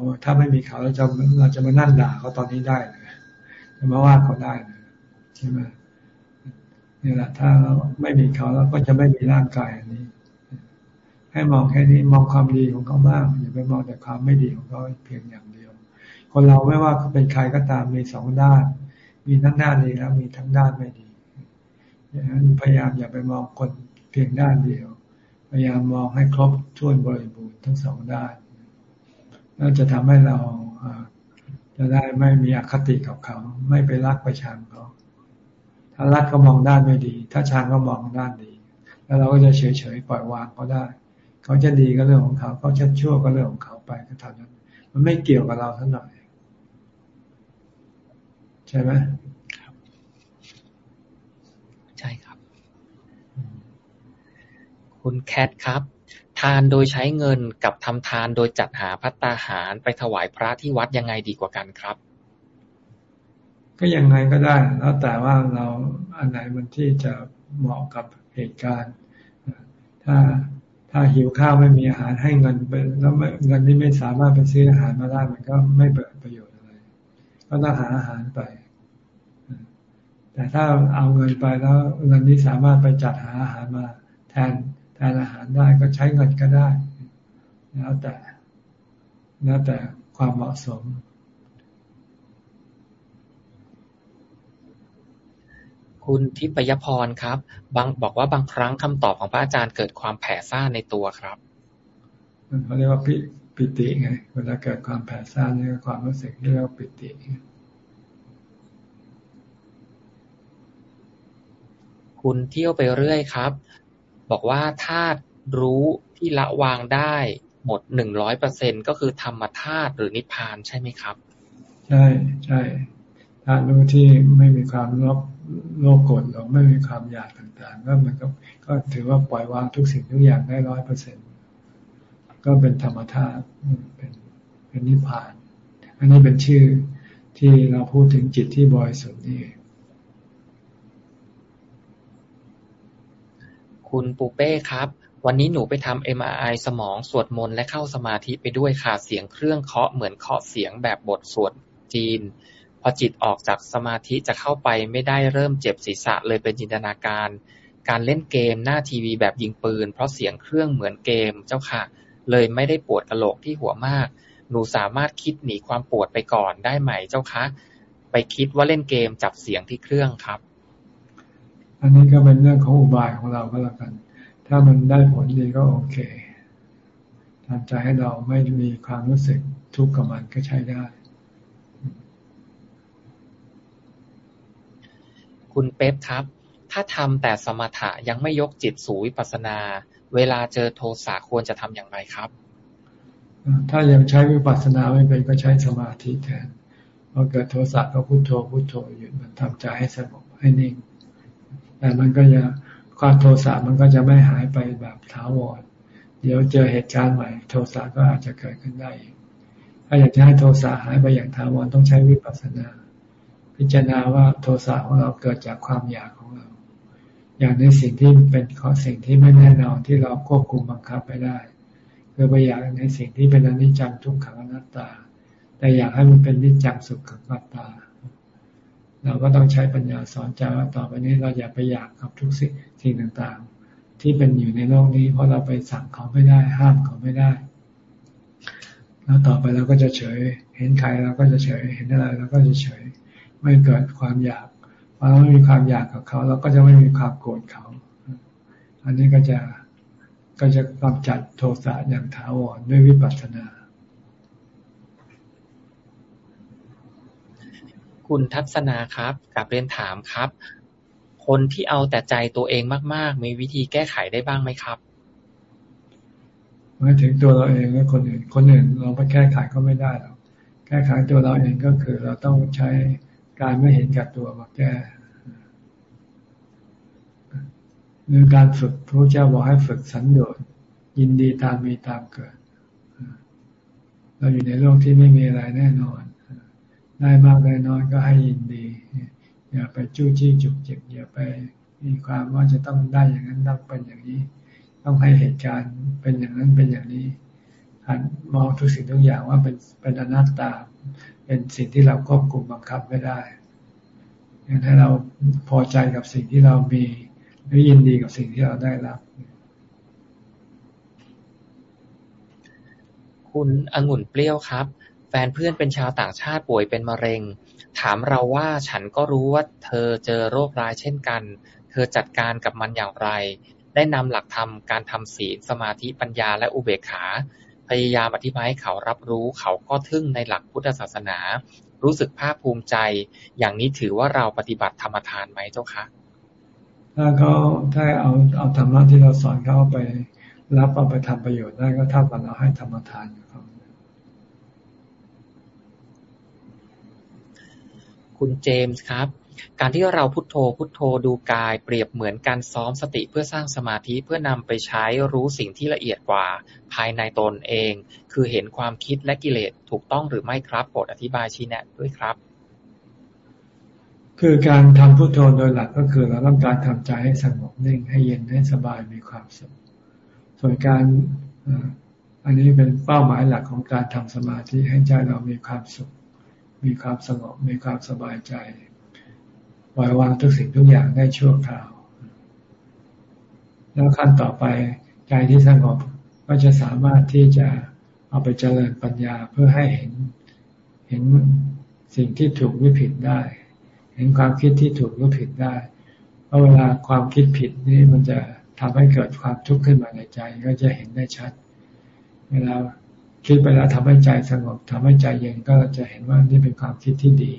ว่าถ้าไม่มีเขาเราจะเราจะมานั่งด่าเขาตอนนี้ได้เลยจะมาว่าเขาได้เลยใช่ไหมนี่แหละถ้าเราไม่มีเขาเราก็จะไม่มีร่างกายอันนี้ ให้มองแค่นี้มองความดีของเขาบ้างอย่าไปมองแต่ความไม่ดีของเขาเพียงอย่างเดียว คนเราไม่ว่าเป็นใครก็ตามมีสองด้าน มีทั้งด้านดีแล้วมีทั้งด้านไม่ดีอย่างนั้นพยายามอย่าไปมองคนเพียงด้านเดียว พยายามมองให้ครบถ้วนบริบูรณ์ทั้งสองด้านนั่นจะทำให้เราจะได้ไม่มีอคติกับเขา ไม่ไปรักไปชังเขาถ้ารักก็มองด้านไม่ดี ถ้าชังก็มองด้านดี แล้วเราก็จะเฉยเฉยปล่อยวางเขาได้ เขาจะดีก็เรื่องของเขาเขาจะชั่วก็เรื่องของเขาไปก็เท่านั้นมันไม่เกี่ยวกับเราเท่าไหน่ ใช่ไหมใช่ครับ คุณแคทครับ ทานโดยใช้เงินกับทำทานโดยจัดหาพัตตาหารไปถวายพระที่วัดยังไงดีกว่ากันครับ ก็ยังไงก็ได้ แล้วแต่ว่าเราอันไหนมันที่จะเหมาะกับเหตุการณ์ ถ้าถ้าหิวข้าวไม่มีอาหารให้เงินไปแล้วเงินที่ไม่สามารถไปซื้ออาหารมาได้มันก็ไม่เปิดประโยชน์ก็ต้องหาอาหารไป แต่แต่ถ้าเอาเงินไปแล้วเงินนี้สามารถไปจัดหาอาหารมา แทนแทนอาหารได้ก็ใช้เงินก็ได้ แล้วแต่แล้วแต่ความเหมาะสมคุณทิพยพรครับ บางบอกว่าบางครั้งคำตอบของพระอาจารย์เกิดความแผ่ซ่านในตัวครับมันเขาเรียกว่าปิปิติไงเวลาเกิดความแผ่ซ่านนี่ความรู้สึกเรียกว่าปิติ คุณเที่ยวไปเรื่อยครับ บอกว่าธาตุรู้ที่ละวางได้หมดหนึ่งร้อยเปอร์เซ็นก็คือธรรมธาตุหรือนิพพานใช่ไหมครับ ใช่ใช่ธาตุรู้ที่ไม่มีความลบโลภโกรธหลงไม่มีความอยากต่างๆ ก็มันก็ก็ถือว่าปล่อยวางทุกสิ่งทุกอย่างได้ร้อยเปอร์เซ็นก็เป็นธรรมธาตุเป็นเป็นนิพพาน อันนี้เป็นชื่อที่เราพูดถึงจิตที่บริสุทธิ์นี่ คุณปูเป้ครับ วันนี้หนูไปทำ MRI สมองสวดมนต์และเข้าสมาธิไปด้วยค่ะ เสียงเครื่องเคาะเหมือนเคาะเสียงแบบบทสวดจีน พอจิตออกจากสมาธิจะเข้าไปไม่ได้เริ่มเจ็บศีรษะเลยเป็นจินตนาการ การเล่นเกมหน้าทีวีแบบยิงปืน เพราะเสียงเครื่องเหมือนเกมเจ้าค่ะ เลยไม่ได้ปวดกระโหลกที่หัวมาก หนูสามารถคิดหนีความปวดไปก่อนได้ไหมเจ้าคะ ไปคิดว่าเล่นเกมจับเสียงที่เครื่องครับ อันนี้ก็เป็นเรื่องของอุบายของเราก็แล้วกัน ถ้ามันได้ผลดีก็โอเคทำใจให้เราไม่มีความรู้สึกทุกข์กับมันก็ใช้ได้ คุณเป๊ปครับ ถ้าทำแต่สมถะยังไม่ยกจิตสู่วิปัสสนา เวลาเจอโทสะควรจะทำอย่างไรครับ ถ้ายังใช้วิปัสสนาไม่เป็นก็ใช้สมาธิแทนพอเกิดโทสะก็พุโทโธพุโทโธหยุดมันทำใจให้สงบให้นิ่ง แต่มันก็จะความโทสะมันก็จะไม่หายไปแบบถาวร เดี๋ยวเจอเหตุการณ์ใหม่ โทสะก็อาจจะเกิดขึ้นได้ถ้าอยากจะให้โทสะหายไปอย่างถาวรต้องใช้วิปัสสนา พิจารณาว่าโทสะของเราเกิดจากความอยากของเรา อย่างในสิ่งที่เป็นขอสิ่งที่ไม่แน่นอนที่เราควบคุมบังคับไปได้คือไปอยากในสิ่งที่เป็นอนิจจังทุกขังอนัตตา แต่อยากให้มันเป็นนิจจังสุขขังอนัตตา เราก็ต้องใช้ปัญญาสอนใจว่าต่อไปนี้เราอย่าไปอยากกับทุกสิ่งสิ่งต่างๆ ที่เป็นอยู่ในโลกนี้ เพราะเราไปสั่งเขาไม่ได้ ห้ามเขาไม่ได้ แล้วต่อไปเราก็จะเฉย เห็นใครเราก็จะเฉย เห็นอะไรเราก็จะเฉย ไม่เกิดความอยากพอเราไม่มีความอยากกับเขา เราก็จะไม่มีความโกรธเขา อันนี้ก็จะก็จะกำจัดโทสะอย่างถาวรด้วยวิปัสสนา คุณทัศนาครับกับเรียนถามครับ คนที่เอาแต่ใจตัวเองมาก ๆ มีวิธีแก้ไขได้บ้างไหมครับหมายถึงตัวเราเองและคนอื่น คนอื่นเราไปแก้ไขก็ไม่ได้หรอกแก้ไขตัวเราเองก็คือเราต้องใช้การไม่เห็นกับตัวมาแก้หรือการฝึกพระเจ้าบอกให้ฝึกสันโดษยินดีตามมีตามเกิด เราอยู่ในโลกที่ไม่มีอะไรแน่นอน ได้มากได้น้อยก็ให้ยินดี อย่าไปจู้จี้จุกจิกอย่าไปมีความว่าจะต้องได้อย่างนั้นต้องเป็นอย่างนี้ ต้องให้เหตุการณ์เป็นอย่างนั้นเป็นอย่างนี้หันมองทุกสิ่งทุกอย่างว่าเป็นเป็นอนัตตา เป็นสิ่งที่เราควบคุมบังคับไม่ได้อย่างถ้เราพอใจกับสิ่งที่เรามีหรือยินดีกับสิ่งที่เราได้รับ คุณองุ่นเปรี้ยวครับ แฟนเพื่อนเป็นชาวต่างชาติป่วยเป็นมะเร็ง ถามเราว่าฉันก็รู้ว่าเธอเจอโรคร้ายเช่นกัน เธอจัดการกับมันอย่างไร ได้นำหลักธรรมการทำศีลสมาธิปัญญาและอุเบกขา พยายามอธิบายให้เขารับรู้เขาก็ทึ่งในหลักพุทธศาสนา รู้สึกภาคภูมิใจ อย่างนี้ถือว่าเราปฏิบัติธรรมทานไหมเจ้าคะถ้าเขาถ้าเอาเอาธรรมะที่เราสอนเขาไป รับเอาไปทำประโยชน์ได้ก็เท่ากับเราให้ธรรมทานอยู่ คุณเจมส์ครับ การที่เราพุโทโธพุโทโธดูกาย เปรียบเหมือนการซ้อมสติเพื่อสร้างสมาธิเพื่อนำไปใช้รู้สิ่งที่ละเอียดกว่า ภายในตนเอง คือเห็นความคิดและกิเลสถูกต้องหรือไม่ครับโปรดอธิบายชี้แนะด้วยครับ คือการทำพุโทโธโดยหลักก็คือเราต้องการทำใจให้สงบนิ่งให้เย็นให้สบายมีความสุขส่วนการอันนี้เป็นเป้าหมายหลักของการทำสมาธิให้ใจเรามีความสุข มีความสงบมีความสบายใจเวล่อยวางทุกสิ่งทุกอย่างได้ชั่วคราว แล้วขั้นต่อไปใจที่สงบก็จะสามารถที่จะเอาไปเจริญปัญญาเพื่อให้เห็นเห็นสิ่งที่ถูกหรือผิดได้ เห็นความคิดที่ถูกหรือผิดได้ เพราะเวลาความคิดผิดนี่มันจะทำให้เกิดความทุกข์ขึ้นมาในใจ ก็จะเห็นได้ชัด เวลา คิดไปแล้วทำให้ใจสงบทำให้ใจเย็นก็จะเห็นว่านี่เป็นความคิดที่ดี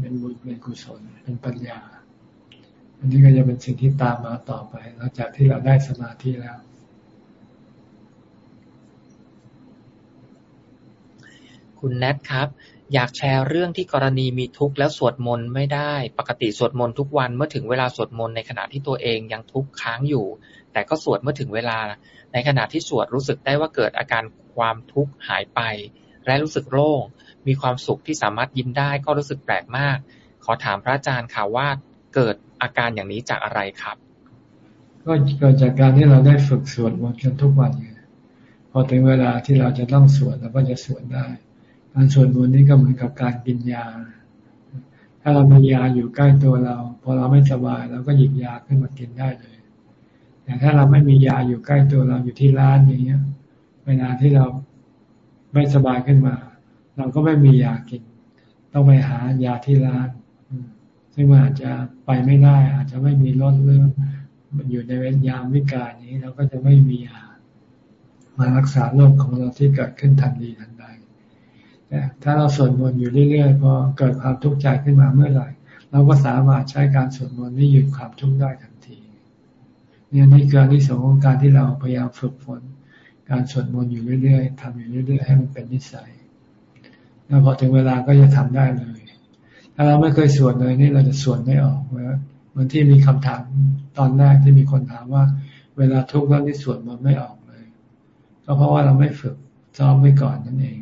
เป็นบุญเป็นกุศลเป็นปัญญา อันนี้ก็จะเป็นสิ่งที่ตามมาต่อไปหลังจากที่เราได้สมาธิแล้ว คุณแนทครับ อยากแชร์เรื่องที่กรณีมีทุกข์แล้วสวดมนต์ไม่ได้ ปกติสวดมนต์ทุกวันเมื่อถึงเวลาสวดมนต์ในขณะที่ตัวเองยังทุกข์ค้างอยู่ แต่ก็สวดเมื่อถึงเวลา ในขณะที่สวดรู้สึกได้ว่าเกิดอาการ ความทุกข์หายไป และรู้สึกโล่ง มีความสุขที่สามารถยิ้มได้ก็รู้สึกแปลกมาก ขอถามพระอาจารย์ค่ะว่าเกิดอาการอย่างนี้จากอะไรครับ ก็เกิดจากการที่เราได้ฝึกสวดมนต์กันทุกวันพอถึงเวลาที่เราจะต้องสวดเราก็จะสวดได้ การสวดมนต์นี่ก็เหมือนกับการกินยา ถ้าเรามียาอยู่ใกล้ตัวเรา พอเราไม่สบายเราก็หยิบยาขึ้นมากินได้เลยแต่ถ้าเราไม่มียาอยู่ใกล้ตัวเราอยู่ที่ร้านอย่างเงี้ย เวลาที่เราไม่สบายขึ้นมา เราก็ไม่มียากิน ต้องไปหายาที่ร้าน ซึ่งมันอาจจะไปไม่ได้ อาจจะไม่มีรถเรื่องอยู่ในเวรยามวิกาลนี้เราก็จะไม่มียามารักษาโรคของเราที่เกิดขึ้นทันทีทันใดถ้าเราสวดมนต์อยู่เรื่อยๆพอเกิดความทุกข์ใจขึ้นมาเมื่อไหร่ เราก็สามารถใช้การสวดมนต์นี้หยุดความทุกข์ได้ทันทีเนี่ยนี่คือที่สองของการที่เราพยายามฝึกฝน การสวดมนต์อยู่เรื่อยๆทำอยู่เรื่อยๆให้มันเป็นนิสัย แล้วพอถึงเวลาก็จะทำได้เลย ถ้าเราไม่เคยสวดเลยนี่เราจะสวดไม่ออกเหมือนที่มีคำถามตอนแรกที่มีคนถามว่า เวลาทุกข์แล้วนี่สวดมันไม่ออกเลย ก็เพราะว่าเราไม่ฝึกซ้อมไว้ก่อนนั่นเอง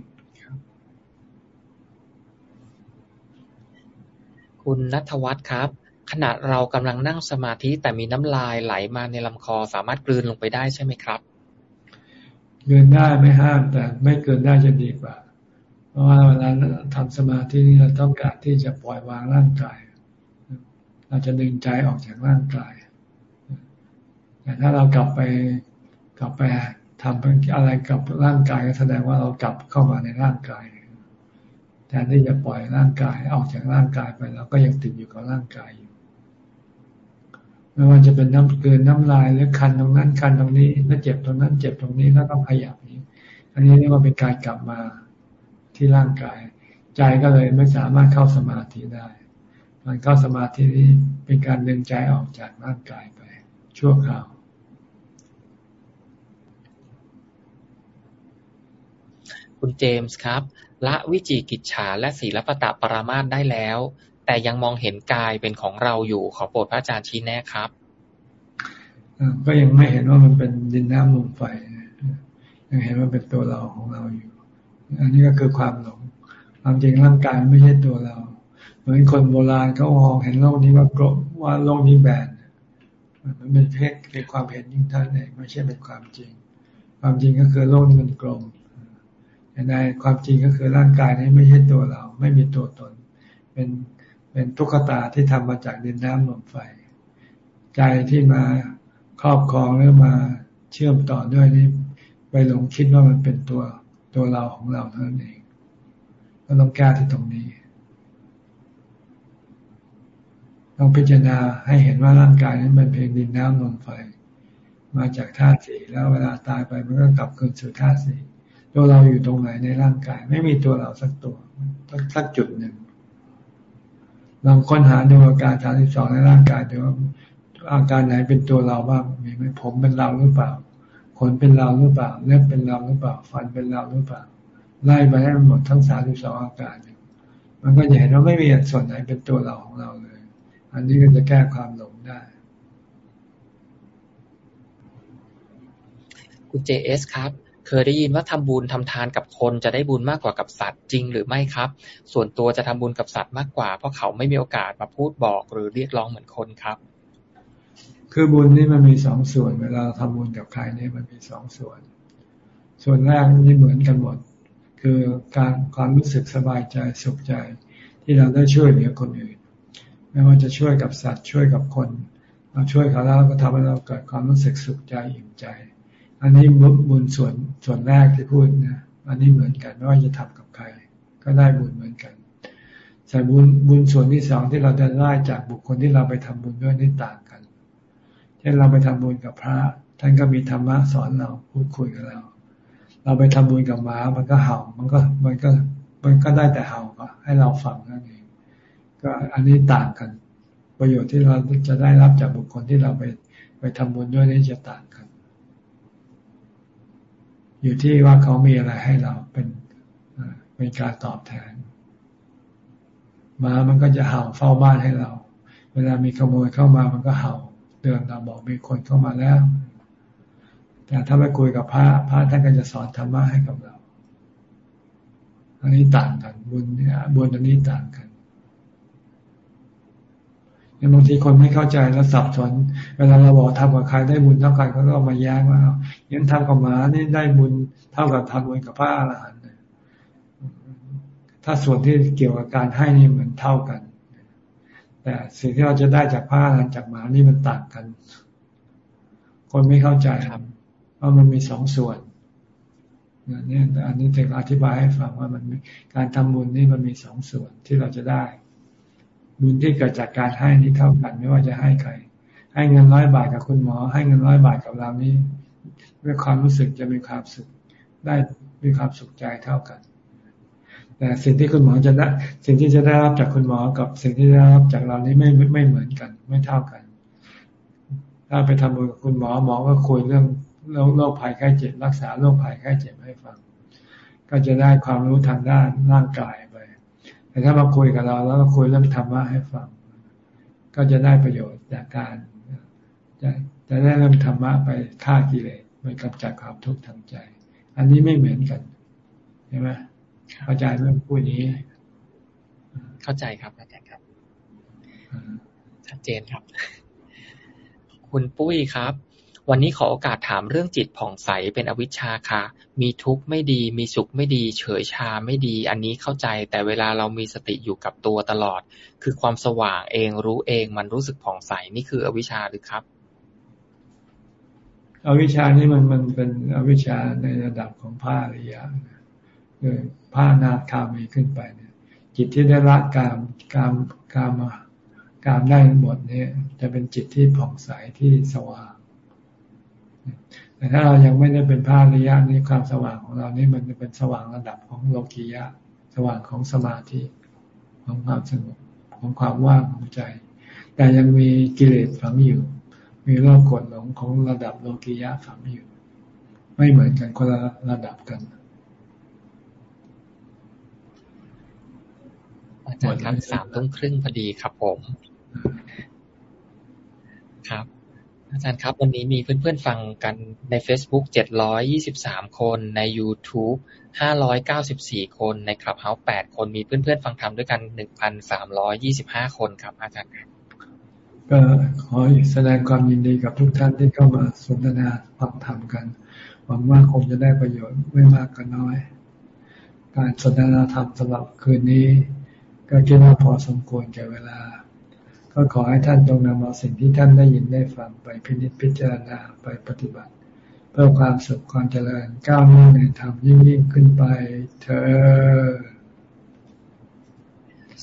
คุณนัทวัฒน์ครับ ขณะเรากำลังนั่งสมาธิแต่มีน้ำลายไหลมาในลำคอสามารถกลืนลงไปได้ใช่ไหมครับ เกินได้ไม่ห้ามแต่ไม่เกินได้จะดีกว่า เพราะว่าเวลาทำสมาธินี่เราต้องการที่จะปล่อยวางร่างกาย เราจะดึงใจออกจากร่างกายแต่ถ้าเรากลับไปกลับไปทำอะไรกับร่างกายก็แสดงว่าเรากลับเข้ามาในร่างกายแทนที่จะปล่อยร่างกายออกจากร่างกายไปเราก็ยังติดอยู่กับร่างกายอยู่ ไม่ว่าจะเป็นน้ำเกินน้ำลายหรือคันตรงนั้นคันตรงนี้แล้วเจ็บตรงนั้น เจ็บตรงนี้แล้วต้องขยับนี้ อันนี้เรียกว่าเป็นการกลับมาที่ร่างกาย ใจก็เลยไม่สามารถเข้าสมาธิได้การเข้าสมาธินี้เป็นการดึงใจออกจากร่างกายไป ชั่วคราวคุณเจมส์ครับ ละวิจิกิจฉาและศีลปตะปรามาสได้แล้ว แต่ยังมองเห็นกายเป็นของเราอยู่ขอโปรดพระอาจารย์ชี้แนะครับ ก็ยังไม่เห็นว่ามันเป็นดินน้ำลมไฟยังเห็นว่าเป็นตัวเราของเราอยู่ อันนี้ก็คือความหลงความจริงร่างกายไม่ใช่ตัวเรา เหมือนคนโบราณเขามองเห็นโลกนี้ว่ากลมว่าโลกนี้แบนมันเป็นเพศเป็นความเห็นยิ่งท่านเองไม่ใช่เป็นความจริง ความจริงก็คือโลกนี้มันกลมในความจริงก็คือร่างกายนี้ไม่ใช่ตัวเรา ไม่มีตัวตน เป็น เป็นตุ๊กตาที่ทำมาจากดินน้ำลมไฟ ใจที่มาครอบครองหรือมาเชื่อมต่อด้วยนี้ไปหลงคิดว่ามันเป็นตัวตัวเราของเราเท่านั้นเองก็ต้องแก้ที่ตรงนี้ต้องพิจารณาให้เห็นว่าร่างกายนั้นเป็นเพียงดินน้ำลมไฟ มาจากธาตุสี่แล้วเวลาตายไปมันก็กลับคืนสู่ธาตุสี่ตัวเราอยู่ตรงไหนในร่างกาย ไม่มีตัวเราสักตัวสักจุดหนึ่ง ลองค้นหาดูอาการสาสิบสองในร่างกายดูว่าอาการไหนเป็นตัวเราบ้างมีไหมผมเป็นเราหรือเปล่าขนเป็นเราหรือเปล่าเล็บเป็นเราหรือเปล่า ฟันเป็นเราหรือเปล่า ไล่ไปให้หมดทั้งสาสิบสองอาการมันก็จะเห็นว่าไม่มีส่วนไหนเป็นตัวเราของเราเลย อันนี้ก็จะแก้ความหลงได้คุณเจเอสครับ เคยได้ยินว่าทำบุญทำทานกับคนจะได้บุญมากกว่ากับสัตว์จริงหรือไม่ครับ ส่วนตัวจะทำบุญกับสัตว์มากกว่า เพราะเขาไม่มีโอกาสมาพูดบอกหรือเรียกร้องเหมือนคนครับ คือบุญนี่มันมีสองส่วน เวลาทำบุญกับใครนี่มันมีสองส่วน ส่วนแรกนี่เหมือนกันหมด คือการความรู้สึกสบายใจสุขใจ ที่เราได้ช่วยเหลือคนอื่น ไม่ว่าจะช่วยกับสัตว์ช่วยกับคนเราช่วยเขาแล้วก็ทำให้เราเกิดความรู้สึกสุขใจอิ่มใจ อันนี้บุญส่วนส่วนแรกที่พูดนะ อันนี้เหมือนกันไม่ว่าจะทำกับใคร ก็ได้บุญเหมือนกันแต่บุญบุญส่วนที่สองที่เราจะได้จากบุคคลที่เราไปทำบุญด้วยนี่ต่างกัน เช่นเราไปทำบุญกับพระ ท่านก็มีธรรมะสอนเราพูดคุยกับเรา เราไปทำบุญกับหมา มันก็เห่า มันก็มันก็มันก็ได้แต่เห่าก็ให้เราฟังนั่นเอง ก็อันนี้ต่างกัน ประโยชน์ที่เราจะได้รับจากบุคคลที่เราไปไปทำบุญด้วยนี่จะต่างกัน อยู่ที่ว่าเขามีอะไรให้เราเป็นเป็นการตอบแทนมามันก็จะเห่าเฝ้าบ้านให้เรา เวลามีขโมยเข้ามามันก็เห่าเตือนเราบอกมีคนเข้ามาแล้ว แต่ถ้าไปคุยกับพระพระท่านก็จะสอนธรรมะให้กับเรา อันนี้ต่างกันบุญเนี่ยบุญอันนี้ต่างกัน บางทีคนไม่เข้าใจแล้วสับสน เวลาเราบอกทำกับใครได้บุญเท่ากันเขาก็มาแย้งว่ายันทำกับหมานี่ได้บุญเท่ากับทำบุญกับพระอรหันต์ถ้าส่วนที่เกี่ยวกับการให้นี่เหมือนเท่ากัน แต่สิ่งที่เราจะได้จากผ้าจากหมานี่มันต่างกัน คนไม่เข้าใจครับว่ามันมีสองส่วนเนี่ยอันนี้ถึงอธิบายให้ฟังว่ามันการทำบุญนี่มันมีสองส่วนที่เราจะได้ บุญที่เกิดจากการให้นี่เท่ากัน ไม่ว่าจะให้ใคร ให้เงินร้อยบาทกับคุณหมอ ให้เงินร้อยบาทกับเรานี่ด้วยความรู้สึกจะมีความสุขได้มีความสุขใจเท่ากัน แต่สิ่งที่คุณหมอจะได้สิ่งที่จะได้รับจากคุณหมอกับสิ่งที่ได้รับจากเรานี้ไม่ไม่เหมือนกัน ไม่เท่ากัน ถ้าไปทำบุญกับคุณหมอหมอก็คุยเรื่องโรคภัยไข้เจ็บรักษาโรคภัยไข้เจ็บให้ฟัง ก็จะได้ความรู้ทางด้านร่างกาย แต่ถ้ามาคุยกับเราแล้วก็คุยเรื่องธรรมะให้ฟัง ก็จะได้ประโยชน์จากการจะจะได้เรื่องธรรมะไปฆ่ากิเลสไปกำจัดความทุกข์ทางใจ อันนี้ไม่เหมือนกันใช่ไหมเข้าใจเรื่องพูดนี้ เข้าใจครับอาจารย์ครับชัดเจนครับ คุณปุ้ยครับ วันนี้ขอโอกาสถามเรื่องจิตผ่องใสเป็นอวิชชาค่ะ มีทุกข์ไม่ดี มีสุขไม่ดี เฉยชาไม่ดี อันนี้เข้าใจ แต่เวลาเรามีสติอยู่กับตัวตลอด คือความสว่างเองรู้เองมันรู้สึกผ่องใสนี่คืออวิชชาหรือครับ อวิชชานี่มันมันเป็นอวิชชาในระดับของผ้าอริยะคือผ้านาคามีขึ้นไปเนี่ย จิตที่ได้ละกามกามกามกามได้หมดเนี่ย จะเป็นจิตที่ผ่องใสที่สว่าง แต่ถ้าเรายังไม่ได้เป็นพระระยะนี้ความสว่างของเรานี่มันจะเป็นสว่างระดับของโลกียะ สว่างของสมาธิของความสงบของความว่างของใจ แต่ยังมีกิเลสฝังอยู่ มีโลภกดหลงของระดับโลกียะฝังอยู่ ไม่เหมือนกันคนละระดับกันอาจารย์ครับสามทุ่มครึ่งพอดีครับผม ครับ อาจารย์ครับ วันนี้มีเพื่อนๆฟังกันใน Facebook 723 คน ใน YouTube 594 คน ในคลับเฮาส์8คน มีเพื่อนๆฟังธรรมด้วยกัน 1,325 คนครับ อาจารย์ครับก็ขอแสดงความยินดีกับทุกท่านที่เข้ามาสนทนาฟังธรรมกัน หวังว่าคงจะได้ประโยชน์ไม่มากก็น้อย การสนทนาธรรมสำหรับคืนนี้ ก็คิดว่าพอสมควรแก่เวลา ก็ขอให้ท่านจงนำเอาสิ่งที่ท่านได้ยินได้ฟังไปพินิจพิจารณาไปปฏิบัติ เพื่อความสุขความเจริญก้าวหน้าในธรรมยิ่งยิ่งขึ้นไปเธอ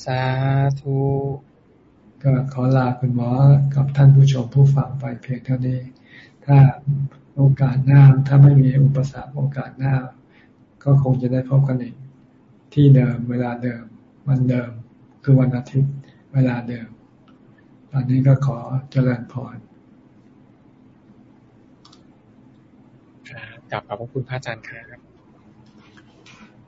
สาธุก็ขอลาคุณหมอกับท่านผู้ชมผู้ฟังไปเพียงเท่านี้ ถ้าโอกาสหน้าถ้าไม่มีอุปสรรคโอกาสหน้า ก็คงจะได้พบกันอีกที่เดิมเวลาเดิม วันเดิมคือวันอาทิตย์ เวลาเดิม ตอนนี้ก็ขอเจริญพรกลับขอบพระคุณพระอาจารย์ครับ